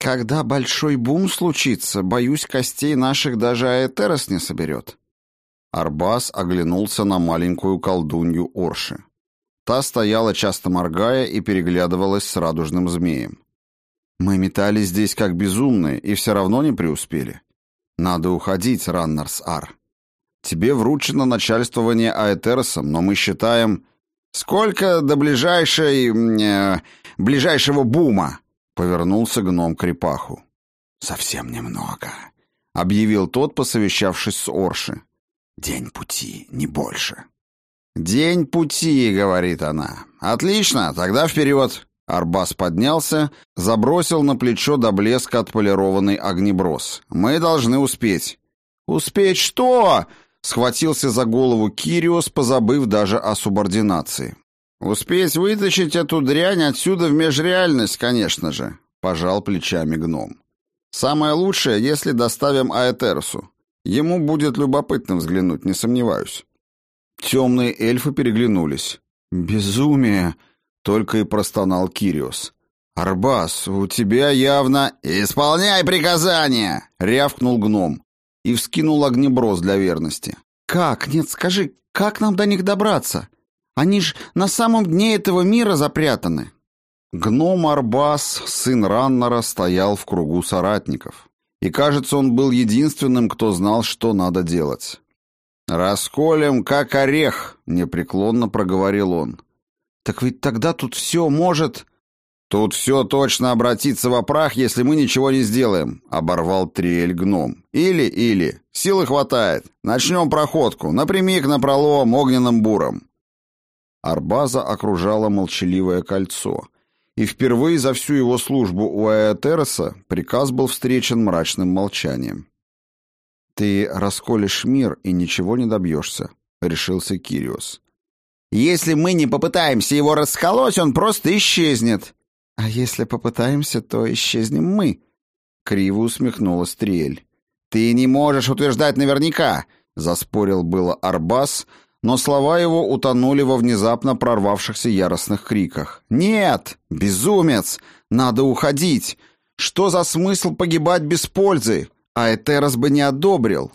Когда большой бум случится, боюсь, костей наших даже Аэтерос не соберет. Арбас оглянулся на маленькую колдунью Орши. Та стояла, часто моргая, и переглядывалась с радужным змеем. Мы метались здесь как безумные, и все равно не преуспели. Надо уходить, Раннерс-Ар. Тебе вручено начальствование Аэтеросом, но мы считаем... Сколько до ближайшей... Э, ближайшего бума? Повернулся гном к Репаху. Совсем немного, объявил тот, посовещавшись с Орши. День пути, не больше. «День пути», — говорит она. «Отлично, тогда вперед!» Арбас поднялся, забросил на плечо до блеска отполированный огнеброс. «Мы должны успеть». «Успеть что?» — схватился за голову Кириос, позабыв даже о субординации. «Успеть вытащить эту дрянь отсюда в межреальность, конечно же», — пожал плечами гном. «Самое лучшее, если доставим Аэтерсу. Ему будет любопытно взглянуть, не сомневаюсь». Темные эльфы переглянулись. «Безумие!» Только и простонал Кириос. «Арбас, у тебя явно...» «Исполняй приказания!» — рявкнул гном и вскинул огнеброс для верности. «Как? Нет, скажи, как нам до них добраться? Они ж на самом дне этого мира запрятаны». Гном Арбас, сын Раннера, стоял в кругу соратников. И, кажется, он был единственным, кто знал, что надо делать. «Расколем, как орех», — непреклонно проговорил он. «Так ведь тогда тут все может...» «Тут все точно обратится в прах, если мы ничего не сделаем», — оборвал Триэль гном. «Или-или. Силы хватает. Начнем проходку. Напрямик на пролом огненным буром». Арбаза окружало молчаливое кольцо, и впервые за всю его службу у Аэтероса приказ был встречен мрачным молчанием. «Ты расколешь мир и ничего не добьешься», — решился Кириос. «Если мы не попытаемся его расколоть, он просто исчезнет». «А если попытаемся, то исчезнем мы», — криво усмехнулась Триэль. «Ты не можешь утверждать наверняка», — заспорил было Арбас, но слова его утонули во внезапно прорвавшихся яростных криках. «Нет! Безумец! Надо уходить! Что за смысл погибать без пользы? А Этерос бы не одобрил.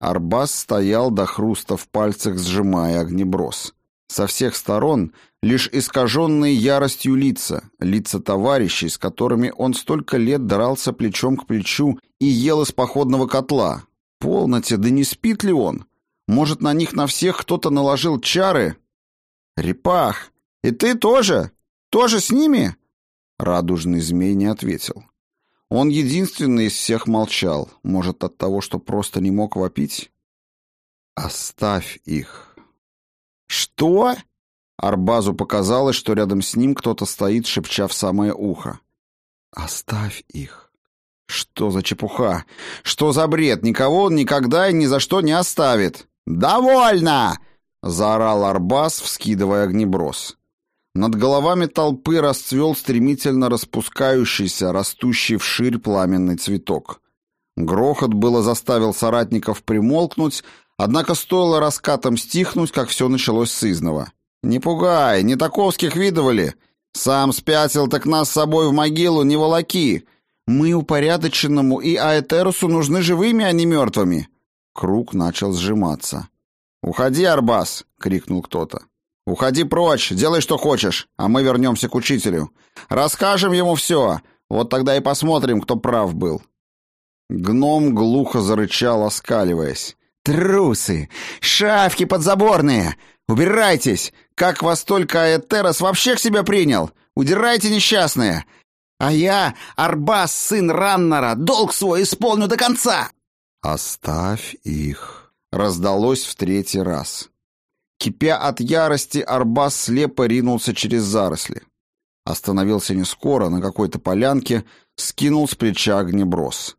Арбас стоял до хруста в пальцах, сжимая огнеброс. Со всех сторон лишь искаженные яростью лица, лица товарищей, с которыми он столько лет дрался плечом к плечу и ел из походного котла. Полноте, да не спит ли он? Может, на них на всех кто-то наложил чары? «Репах, и ты тоже? Тоже с ними?» Радужный змей не ответил. Он единственный из всех молчал, может, от того, что просто не мог вопить? «Оставь их». «Что?» Арбазу показалось, что рядом с ним кто-то стоит, шепча в самое ухо. «Оставь их». «Что за чепуха? Что за бред? Никого он никогда и ни за что не оставит». «Довольно!» — заорал Арбаз, вскидывая огнеброс. Над головами толпы расцвел стремительно распускающийся, растущий вширь пламенный цветок. Грохот было заставил соратников примолкнуть, однако стоило раскатом стихнуть, как все началось с изного. «Не пугай, не таковских видывали. Сам спятил, так нас с собой в могилу не волоки. Мы упорядоченному и Аэтерусу нужны живыми, а не мертвыми». Круг начал сжиматься. «Уходи, Арбас!» — крикнул кто-то. «Уходи прочь, делай, что хочешь, а мы вернемся к учителю. Расскажем ему все, вот тогда и посмотрим, кто прав был». Гном глухо зарычал, оскаливаясь. «Трусы! Шавки подзаборные! Убирайтесь! Как вас только Аэтерос вообще к себе принял! Удирайте, несчастные! А я, Арбас, сын Раннера, долг свой исполню до конца!» «Оставь их!» — раздалось в третий раз. Кипя от ярости, Арбас слепо ринулся через заросли. Остановился не скоро, на какой-то полянке, скинул с плеча огнеброс.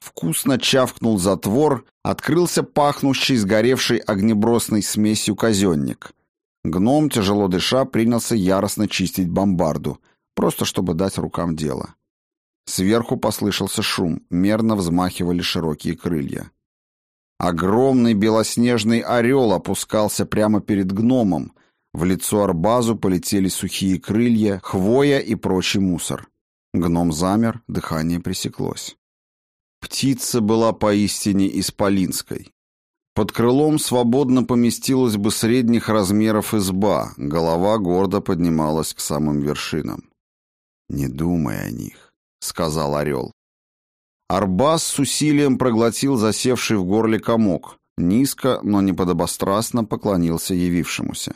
Вкусно чавкнул затвор, открылся пахнущий сгоревшей огнебросной смесью казенник. Гном, тяжело дыша, принялся яростно чистить бомбарду, просто чтобы дать рукам дело. Сверху послышался шум, мерно взмахивали широкие крылья. Огромный белоснежный орел опускался прямо перед гномом. В лицо Арбазу полетели сухие крылья, хвоя и прочий мусор. Гном замер, дыхание пресеклось. Птица была поистине исполинской. Под крылом свободно поместилась бы средних размеров изба, голова гордо поднималась к самым вершинам. «Не думай о них», — сказал орел. Арбас с усилием проглотил засевший в горле комок, низко, но не подобострастно поклонился явившемуся.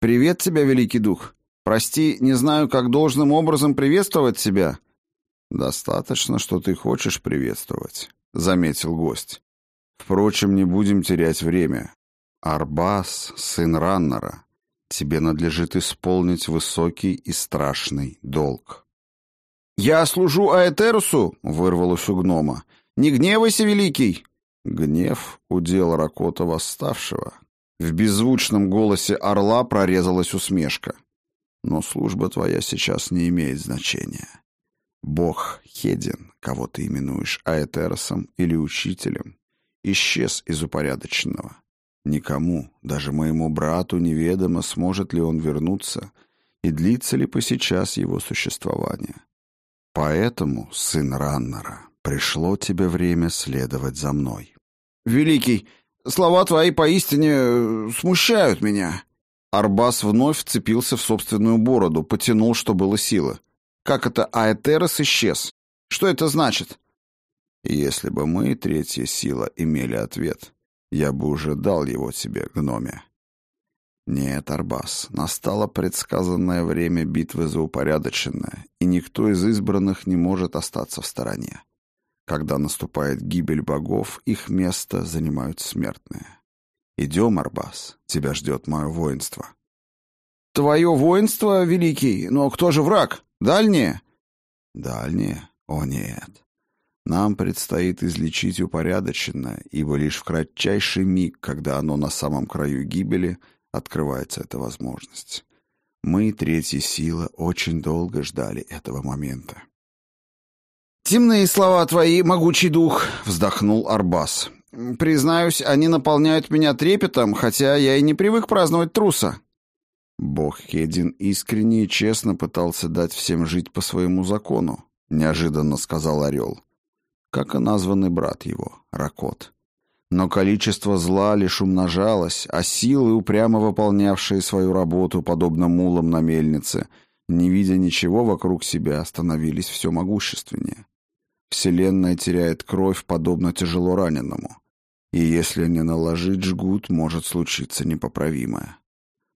«Привет тебя, Великий Дух! Прости, не знаю, как должным образом приветствовать тебя». «Достаточно, что ты хочешь приветствовать», — заметил гость. «Впрочем, не будем терять время. Арбас, сын Раннера, тебе надлежит исполнить высокий и страшный долг». «Я служу Аэтерусу!» — вырвалось у гнома. «Не гневайся, великий!» Гнев — удел Ракота восставшего. В беззвучном голосе орла прорезалась усмешка. «Но служба твоя сейчас не имеет значения. Бог Хедин, кого ты именуешь Аэтеросом или учителем, исчез из упорядоченного. Никому, даже моему брату, неведомо, сможет ли он вернуться и длится ли по сейчас его существование. Поэтому, сын Раннера, пришло тебе время следовать за мной. Великий, слова твои поистине э, смущают меня. Арбас вновь вцепился в собственную бороду, потянул, что было силы. Как это Аэтерос исчез? Что это значит? Если бы мы, третья сила, имели ответ, я бы уже дал его тебе, гноме. Нет, Арбас, настало предсказанное время битвы за упорядоченное, и никто из избранных не может остаться в стороне. Когда наступает гибель богов, их место занимают смертные. Идем, Арбас, тебя ждет мое воинство. Твое воинство, великий, но кто же враг? Дальнее? Дальнее? О нет. Нам предстоит излечить упорядоченное, ибо лишь в кратчайший миг, когда оно на самом краю гибели — открывается эта возможность. Мы, третья сила, очень долго ждали этого момента. «Темные слова твои, могучий дух!» — вздохнул Арбас. «Признаюсь, они наполняют меня трепетом, хотя я и не привык праздновать труса». Бог Хедин искренне и честно пытался дать всем жить по своему закону, — неожиданно сказал Орел. Как и названный брат его, Ракот. Но количество зла лишь умножалось, а силы, упрямо выполнявшие свою работу, подобно мулам на мельнице, не видя ничего вокруг себя, становились все могущественнее. Вселенная теряет кровь, подобно тяжело раненому. И если не наложить жгут, может случиться непоправимое.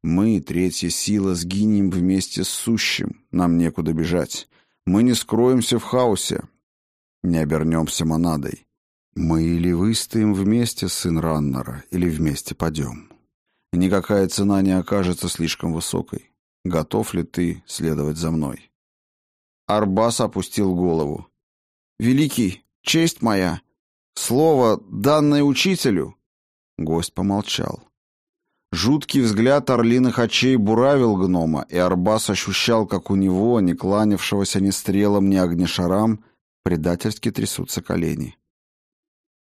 Мы, третья сила, сгинем вместе с сущим, нам некуда бежать. Мы не скроемся в хаосе, не обернемся монадой. Мы или выстоим вместе, сын Раннера, или вместе падем. Никакая цена не окажется слишком высокой. Готов ли ты следовать за мной? Арбас опустил голову. «Великий, честь моя! Слово, данное учителю!» Гость помолчал. Жуткий взгляд орлиных очей буравил гнома, и Арбас ощущал, как у него, не кланявшегося ни стрелам, ни огнешарам, предательски трясутся колени.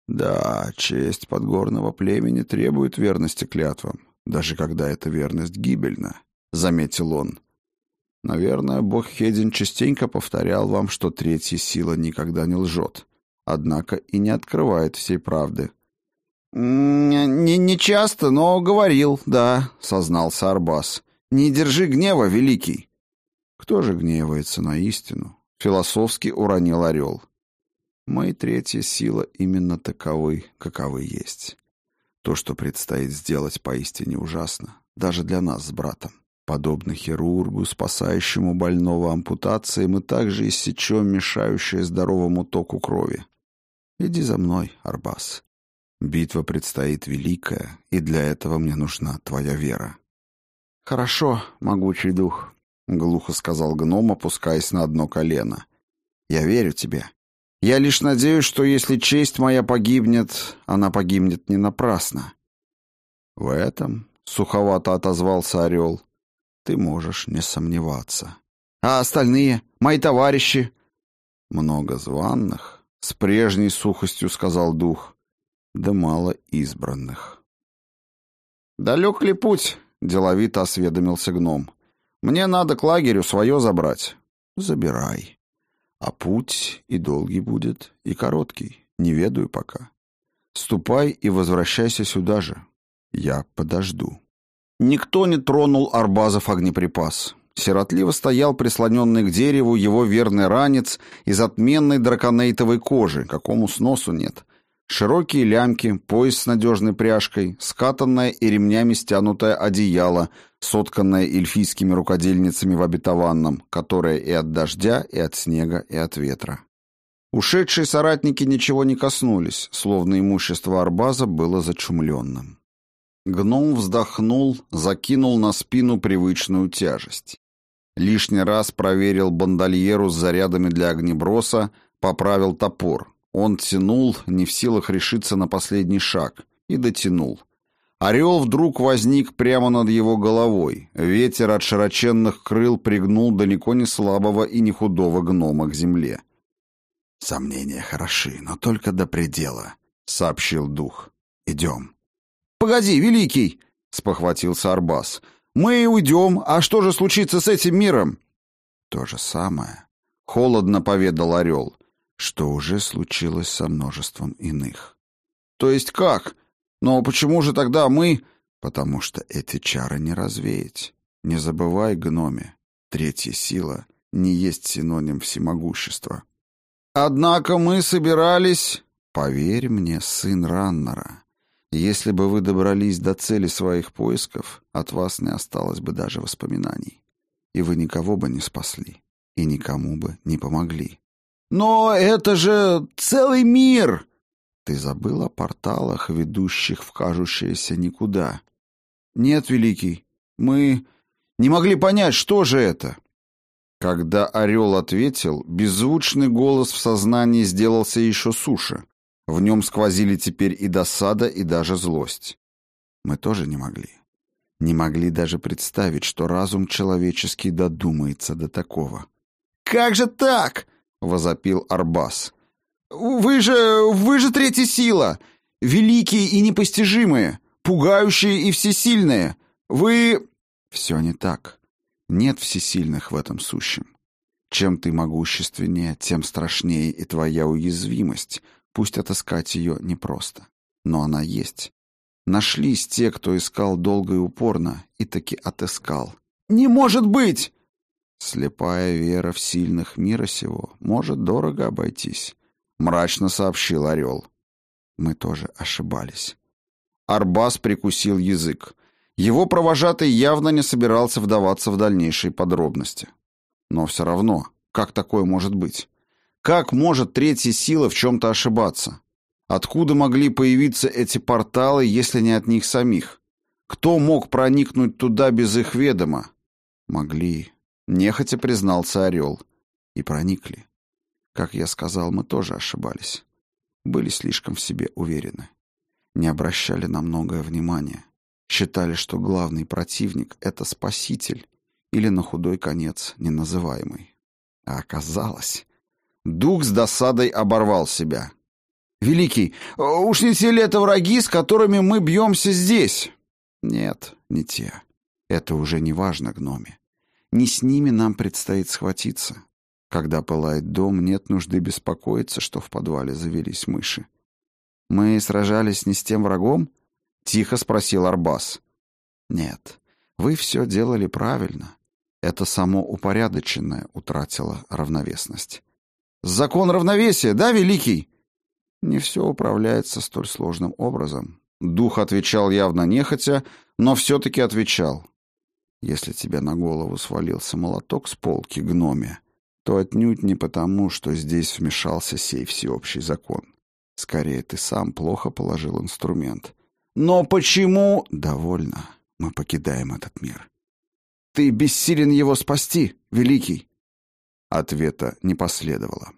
Да, честь подгорного племени требует верности клятвам, даже когда эта верность гибельна, заметил он. Наверное, бог Хедин частенько повторял вам, что третья сила никогда не лжет, однако и не открывает всей правды. «Не, не часто, но говорил, да», — сознался Арбас. «Не держи гнева, великий». «Кто же гневается на истину?» — философски уронил орел. Мы, третья сила, именно таковы, каковы есть. То, что предстоит сделать, поистине ужасно, даже для нас с братом. Подобно хирургу, спасающему больного ампутацией, мы также иссечем мешающее здоровому току крови. Иди за мной, Арбас. Битва предстоит великая, и для этого мне нужна твоя вера. Хорошо, могучий дух, — глухо сказал гном, опускаясь на одно колено. Я верю тебе. Я лишь надеюсь, что если честь моя погибнет, она погибнет не напрасно. В этом, — суховато отозвался орел, — ты можешь не сомневаться. А остальные, мои товарищи? Много званных, — с прежней сухостью сказал дух, — да мало избранных. «Далек ли путь?» — деловито осведомился гном. «Мне надо к лагерю свое забрать». «Забирай», а путь и долгий будет, и короткий, не ведаю пока. Ступай и возвращайся сюда же. Я подожду. Никто не тронул Арбазов огнеприпас. Сиротливо стоял прислоненный к дереву его верный ранец из отменной драконейтовой кожи, какому сносу нет. Широкие лямки, пояс с надежной пряжкой, скатанное и ремнями стянутое одеяло, сотканное эльфийскими рукодельницами в обетованном, которое и от дождя, и от снега, и от ветра. Ушедшие соратники ничего не коснулись, словно имущество Арбаза было зачумленным. Гном вздохнул, закинул на спину привычную тяжесть. Лишний раз проверил бандольеру с зарядами для огнеброса, поправил топор, он тянул, не в силах решиться на последний шаг, и дотянул. Орел вдруг возник прямо над его головой. Ветер от широченных крыл пригнул далеко не слабого и не худого гнома к земле. «Сомнения хороши, но только до предела», — сообщил дух. «Идем». «Погоди, Великий!» — спохватился Арбас. «Мы уйдем, а что же случится с этим миром?» «То же самое», — холодно поведал Орел что уже случилось со множеством иных. То есть как? Но почему же тогда мы... Потому что эти чары не развеять. Не забывай, гноме, третья сила не есть синоним всемогущества. Однако мы собирались... Поверь мне, сын Раннера, если бы вы добрались до цели своих поисков, от вас не осталось бы даже воспоминаний. И вы никого бы не спасли, и никому бы не помогли. «Но это же целый мир!» «Ты забыл о порталах, ведущих в кажущееся никуда?» «Нет, Великий, мы не могли понять, что же это?» Когда орел ответил, беззвучный голос в сознании сделался еще суше. В нем сквозили теперь и досада, и даже злость. Мы тоже не могли. Не могли даже представить, что разум человеческий додумается до такого. «Как же так?» — возопил Арбас. «Вы же... вы же третья сила! Великие и непостижимые, пугающие и всесильные! Вы...» «Все не так. Нет всесильных в этом сущем. Чем ты могущественнее, тем страшнее и твоя уязвимость, пусть отыскать ее непросто. но она есть. Нашлись те, кто искал долго и упорно, и таки отыскал. «Не может быть!» Слепая вера в сильных мира сего может дорого обойтись, мрачно сообщил орел. Мы тоже ошибались. Арбас прикусил язык. Его провожатый явно не собирался вдаваться в дальнейшие подробности. Но все равно, как такое может быть? Как может третья сила в чем-то ошибаться? Откуда могли появиться эти порталы, если не от них самих? Кто мог проникнуть туда без их ведома? Могли, нехотя признался Орел. И проникли. Как я сказал, мы тоже ошибались. Были слишком в себе уверены. Не обращали на многое внимания. Считали, что главный противник — это спаситель или на худой конец неназываемый. А оказалось... Дух с досадой оборвал себя. «Великий, уж не те ли это враги, с которыми мы бьемся здесь?» «Нет, не те. Это уже не важно, гноме. Не с ними нам предстоит схватиться. Когда пылает дом, нет нужды беспокоиться, что в подвале завелись мыши. Мы сражались не с тем врагом? Тихо спросил Арбас. Нет, вы все делали правильно. Это само упорядоченное утратило равновесность. Закон равновесия, да, великий? Не все управляется столь сложным образом. Дух отвечал явно нехотя, но все-таки отвечал. Если тебе на голову свалился молоток с полки гноме, то отнюдь не потому, что здесь вмешался сей всеобщий закон. Скорее, ты сам плохо положил инструмент. Но почему... Довольно. Мы покидаем этот мир. Ты бессилен его спасти, великий. Ответа не последовало.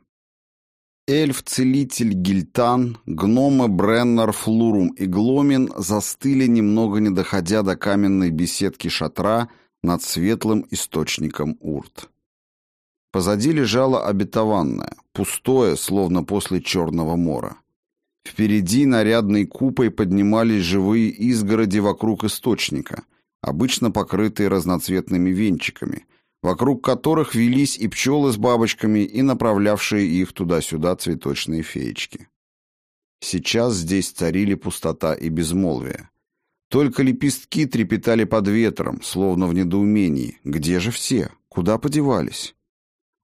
Эльф-целитель Гильтан, гномы Бреннер, Флурум и Гломин застыли, немного не доходя до каменной беседки шатра над светлым источником урт. Позади лежало обетованное, пустое, словно после Черного мора. Впереди нарядной купой поднимались живые изгороди вокруг источника, обычно покрытые разноцветными венчиками, вокруг которых велись и пчелы с бабочками, и направлявшие их туда-сюда цветочные феечки. Сейчас здесь царили пустота и безмолвие. Только лепестки трепетали под ветром, словно в недоумении. Где же все? Куда подевались?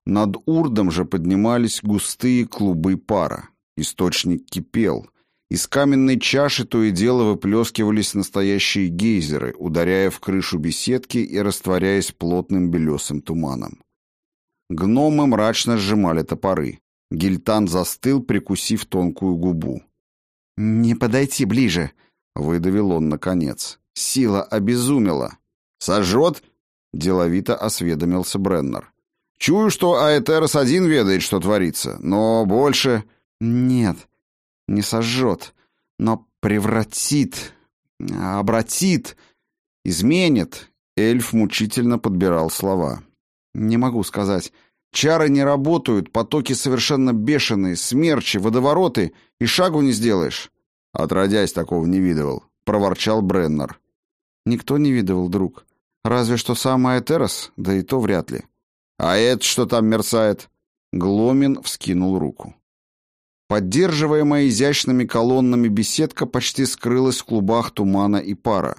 Над урдом же поднимались густые клубы пара. Источник кипел. Из каменной чаши то и дело выплескивались настоящие гейзеры, ударяя в крышу беседки и растворяясь плотным белесым туманом. Гномы мрачно сжимали топоры. Гильтан застыл, прикусив тонкую губу. «Не подойти ближе», — выдавил он наконец. «Сила обезумела». «Сожжет?» — деловито осведомился Бреннер. «Чую, что Аэтерос один ведает, что творится, но больше...» «Нет, не сожжет, но превратит, обратит, изменит. Эльф мучительно подбирал слова. Не могу сказать. Чары не работают, потоки совершенно бешеные, смерчи, водовороты, и шагу не сделаешь. Отродясь, такого не видывал, проворчал Бреннер. Никто не видывал, друг. Разве что сам Аэтерос, да и то вряд ли. А это что там мерцает? Гломин вскинул руку. Поддерживаемая изящными колоннами беседка почти скрылась в клубах тумана и пара.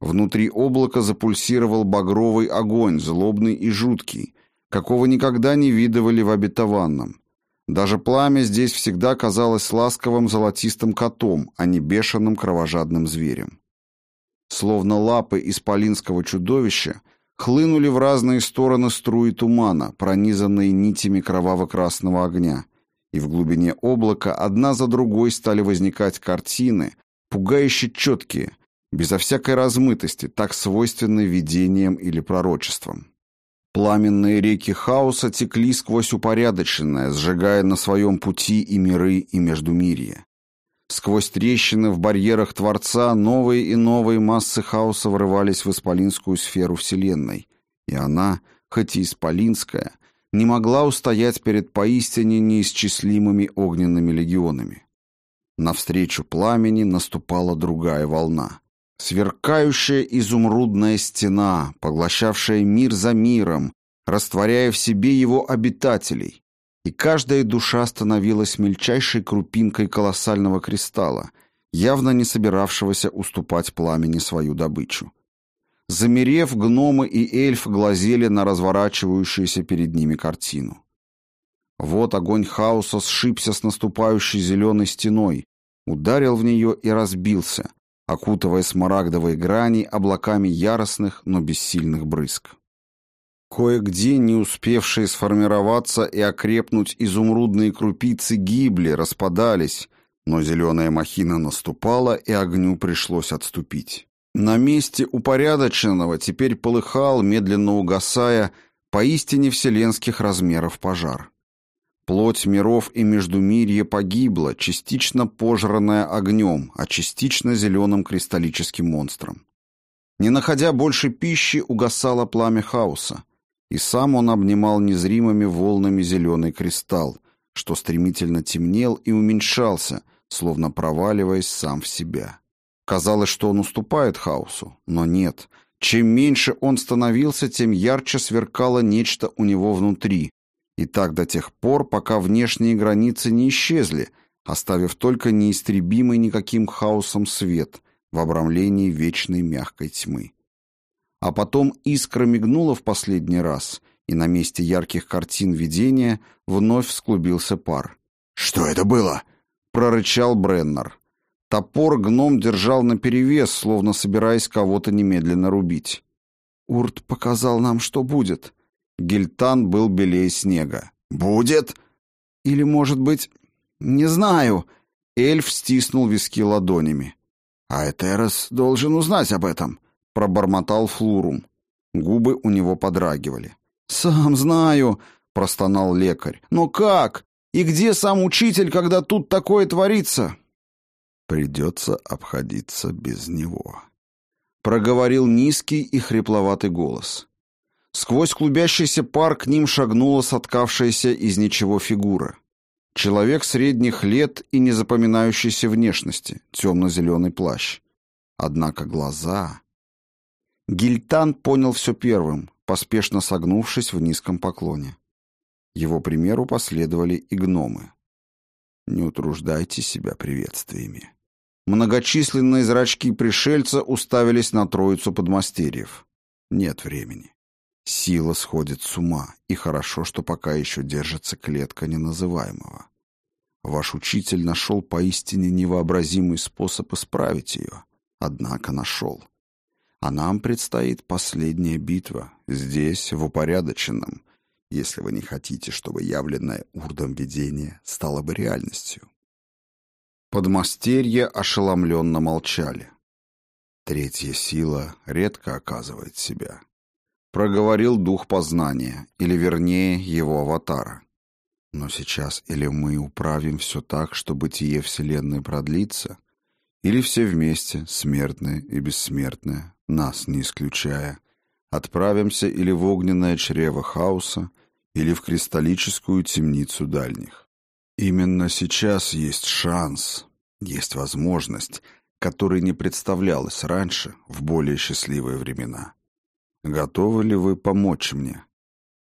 Внутри облака запульсировал багровый огонь, злобный и жуткий, какого никогда не видывали в обетованном. Даже пламя здесь всегда казалось ласковым золотистым котом, а не бешеным кровожадным зверем. Словно лапы исполинского чудовища хлынули в разные стороны струи тумана, пронизанные нитями кроваво-красного огня, и в глубине облака одна за другой стали возникать картины, пугающе четкие, безо всякой размытости, так свойственной видениям или пророчествам. Пламенные реки хаоса текли сквозь упорядоченное, сжигая на своем пути и миры, и междумирье. Сквозь трещины в барьерах Творца новые и новые массы хаоса врывались в исполинскую сферу Вселенной, и она, хоть и исполинская, не могла устоять перед поистине неисчислимыми огненными легионами. Навстречу пламени наступала другая волна. Сверкающая изумрудная стена, поглощавшая мир за миром, растворяя в себе его обитателей, и каждая душа становилась мельчайшей крупинкой колоссального кристалла, явно не собиравшегося уступать пламени свою добычу. Замерев, гномы и эльф глазели на разворачивающуюся перед ними картину. Вот огонь хаоса сшибся с наступающей зеленой стеной, ударил в нее и разбился, окутывая смарагдовые грани облаками яростных, но бессильных брызг. Кое-где не успевшие сформироваться и окрепнуть изумрудные крупицы гибли, распадались, но зеленая махина наступала, и огню пришлось отступить. На месте упорядоченного теперь полыхал, медленно угасая, поистине вселенских размеров пожар. Плоть миров и междумирье погибла, частично пожранная огнем, а частично зеленым кристаллическим монстром. Не находя больше пищи, угасало пламя хаоса, и сам он обнимал незримыми волнами зеленый кристалл, что стремительно темнел и уменьшался, словно проваливаясь сам в себя. Казалось, что он уступает хаосу, но нет. Чем меньше он становился, тем ярче сверкало нечто у него внутри, и так до тех пор, пока внешние границы не исчезли, оставив только неистребимый никаким хаосом свет в обрамлении вечной мягкой тьмы. А потом искра мигнула в последний раз, и на месте ярких картин видения вновь всклубился пар. «Что это было?» — прорычал Бреннер. Топор гном держал наперевес, словно собираясь кого-то немедленно рубить. «Урт показал нам, что будет», Гильтан был белее снега. «Будет?» «Или, может быть...» «Не знаю». Эльф стиснул виски ладонями. «А Этерос должен узнать об этом», — пробормотал Флурум. Губы у него подрагивали. «Сам знаю», — простонал лекарь. «Но как? И где сам учитель, когда тут такое творится?» «Придется обходиться без него», — проговорил низкий и хрипловатый голос. Сквозь клубящийся пар к ним шагнула соткавшаяся из ничего фигура. Человек средних лет и незапоминающейся внешности, темно-зеленый плащ. Однако глаза... Гильтан понял все первым, поспешно согнувшись в низком поклоне. Его примеру последовали и гномы. Не утруждайте себя приветствиями. Многочисленные зрачки пришельца уставились на троицу подмастерьев. Нет времени. Сила сходит с ума, и хорошо, что пока еще держится клетка неназываемого. Ваш учитель нашел поистине невообразимый способ исправить ее, однако нашел. А нам предстоит последняя битва, здесь, в упорядоченном, если вы не хотите, чтобы явленное урдом видение стало бы реальностью. Подмастерья ошеломленно молчали. Третья сила редко оказывает себя проговорил дух познания, или вернее его аватара. Но сейчас или мы управим все так, что бытие Вселенной продлится, или все вместе, смертные и бессмертные, нас не исключая, отправимся или в огненное чрево хаоса, или в кристаллическую темницу дальних. Именно сейчас есть шанс, есть возможность, которой не представлялась раньше, в более счастливые времена. Готовы ли вы помочь мне?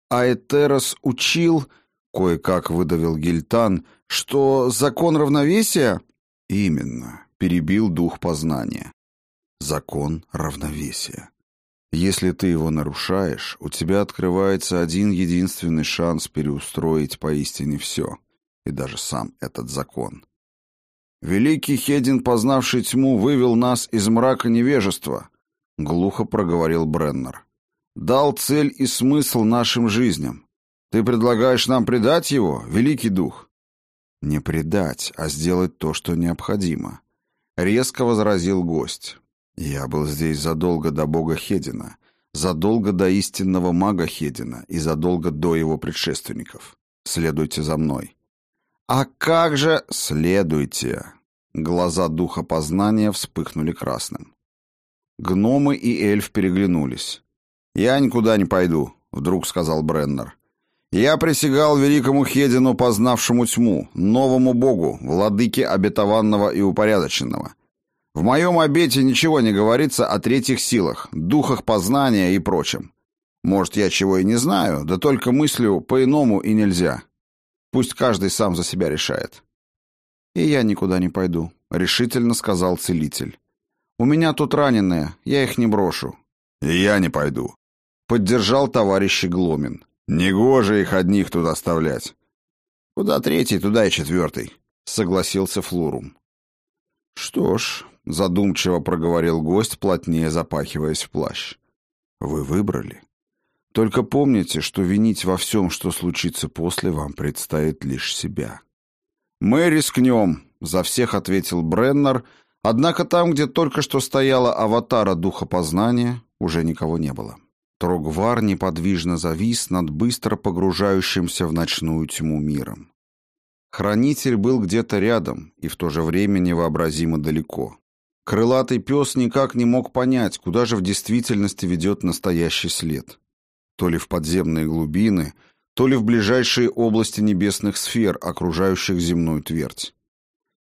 Аэтерос учил, кое-как выдавил Гильтан, что закон равновесия... Именно, перебил дух познания. Закон равновесия. Если ты его нарушаешь, у тебя открывается один единственный шанс переустроить поистине все, и даже сам этот закон. Великий Хедин, познавший тьму, вывел нас из мрака невежества, — глухо проговорил Бреннер. «Дал цель и смысл нашим жизням. Ты предлагаешь нам предать его, Великий Дух?» «Не предать, а сделать то, что необходимо», — резко возразил гость. «Я был здесь задолго до бога Хедина, задолго до истинного мага Хедина и задолго до его предшественников. Следуйте за мной». «А как же...» «Следуйте!» Глаза духа познания вспыхнули красным. Гномы и эльф переглянулись. «Я никуда не пойду», — вдруг сказал Бреннер. «Я присягал великому Хедину, познавшему тьму, новому богу, владыке обетованного и упорядоченного. В моем обете ничего не говорится о третьих силах, духах познания и прочем. Может, я чего и не знаю, да только мыслю по-иному и нельзя. Пусть каждый сам за себя решает». «И я никуда не пойду», — решительно сказал целитель. «У меня тут раненые, я их не брошу». «И я не пойду», — поддержал товарищ Гломин. «Негоже их одних тут оставлять». «Куда третий, туда и четвертый», — согласился Флурум. «Что ж», — задумчиво проговорил гость, плотнее запахиваясь в плащ. «Вы выбрали. Только помните, что винить во всем, что случится после, вам предстоит лишь себя». «Мы рискнем», — за всех ответил Бреннер, однако там, где только что стояла аватара духа познания, уже никого не было. Трогвар неподвижно завис над быстро погружающимся в ночную тьму миром. Хранитель был где-то рядом и в то же время невообразимо далеко. Крылатый пес никак не мог понять, куда же в действительности ведет настоящий след. То ли в подземные глубины, то ли в ближайшие области небесных сфер, окружающих земную твердь.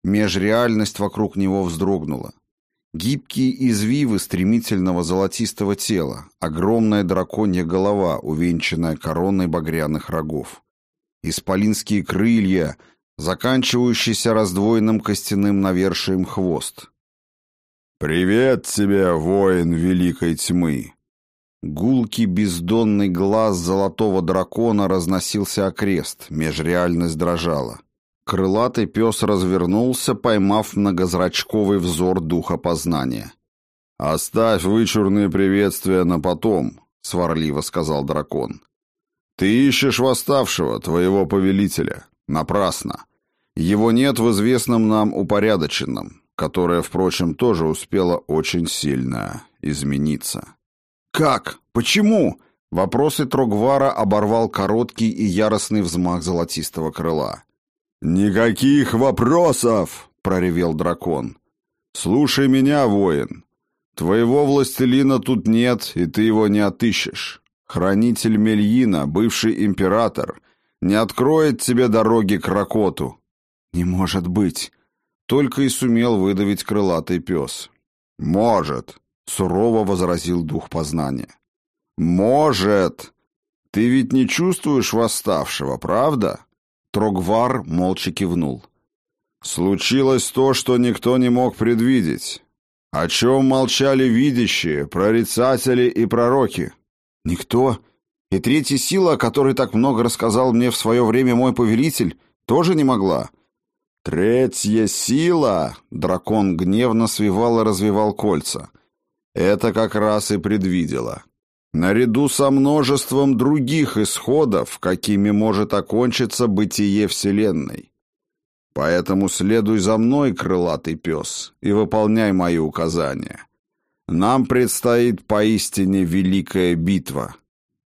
Межреальность вокруг него вздрогнула. Гибкие извивы стремительного золотистого тела, огромная драконья голова, увенчанная короной багряных рогов. Исполинские крылья, заканчивающийся раздвоенным костяным навершием хвост. «Привет тебе, воин Великой Тьмы!» Гулкий бездонный глаз золотого дракона разносился окрест, межреальность дрожала. Крылатый пес развернулся, поймав многозрачковый взор духа познания. «Оставь вычурные приветствия на потом», — сварливо сказал дракон. «Ты ищешь восставшего, твоего повелителя. Напрасно. Его нет в известном нам упорядоченном, которое, впрочем, тоже успело очень сильно измениться». «Как? Почему?» Вопросы Трогвара оборвал короткий и яростный взмах золотистого крыла. «Никаких вопросов!» — проревел дракон. «Слушай меня, воин. Твоего властелина тут нет, и ты его не отыщешь. Хранитель Мельина, бывший император, не откроет тебе дороги к Ракоту». «Не может быть!» — только и сумел выдавить крылатый пес. «Может!» — сурово возразил дух познания. «Может! Ты ведь не чувствуешь восставшего, правда?» Трогвар молча кивнул. «Случилось то, что никто не мог предвидеть. О чем молчали видящие, прорицатели и пророки?» «Никто. И третья сила, о которой так много рассказал мне в свое время мой повелитель, тоже не могла». «Третья сила!» — дракон гневно свивал и развивал кольца — это как раз и предвидела. Наряду со множеством других исходов, какими может окончиться бытие Вселенной. Поэтому следуй за мной, крылатый пес, и выполняй мои указания. Нам предстоит поистине великая битва.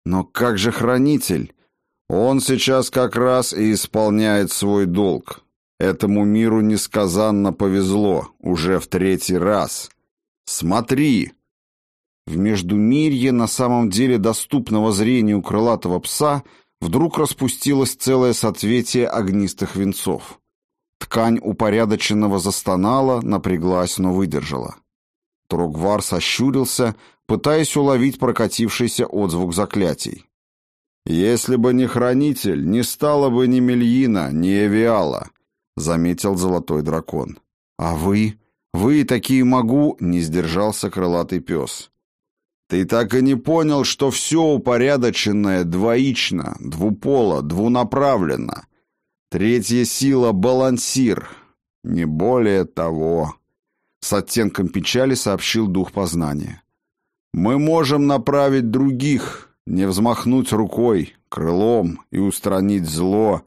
Но как же хранитель? Он сейчас как раз и исполняет свой долг. Этому миру несказанно повезло, уже в третий раз. Смотри!» В Междумирье, на самом деле доступного зрению крылатого пса, вдруг распустилось целое соцветие огнистых венцов. Ткань упорядоченного застонала, напряглась, но выдержала. Трогвар сощурился, пытаясь уловить прокатившийся отзвук заклятий. «Если бы не хранитель, не стало бы ни Мельина, ни Эвиала», — заметил золотой дракон. «А вы?» «Вы такие могу!» — не сдержался крылатый пес. «Ты так и не понял, что все упорядоченное двоично, двуполо, двунаправленно. Третья сила — балансир. Не более того». С оттенком печали сообщил дух познания. «Мы можем направить других, не взмахнуть рукой, крылом и устранить зло,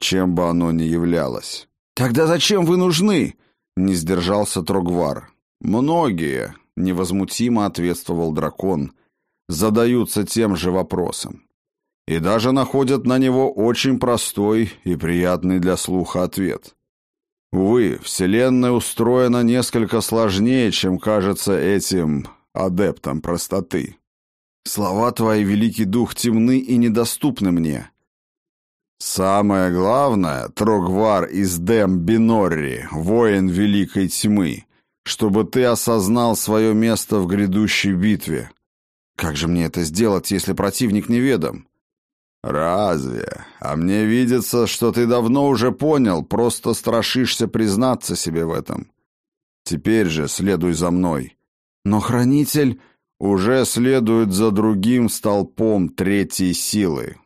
чем бы оно ни являлось». «Тогда зачем вы нужны?» Не сдержался Трогвар. «Многие», — невозмутимо ответствовал дракон, — «задаются тем же вопросом. И даже находят на него очень простой и приятный для слуха ответ. Увы, Вселенная устроена несколько сложнее, чем кажется этим адептам простоты. Слова твои, великий дух, темны и недоступны мне, «Самое главное, Трогвар из Дем Бинорри, воин Великой Тьмы, чтобы ты осознал свое место в грядущей битве. Как же мне это сделать, если противник неведом?» «Разве? А мне видится, что ты давно уже понял, просто страшишься признаться себе в этом. Теперь же следуй за мной. Но хранитель уже следует за другим столпом третьей силы,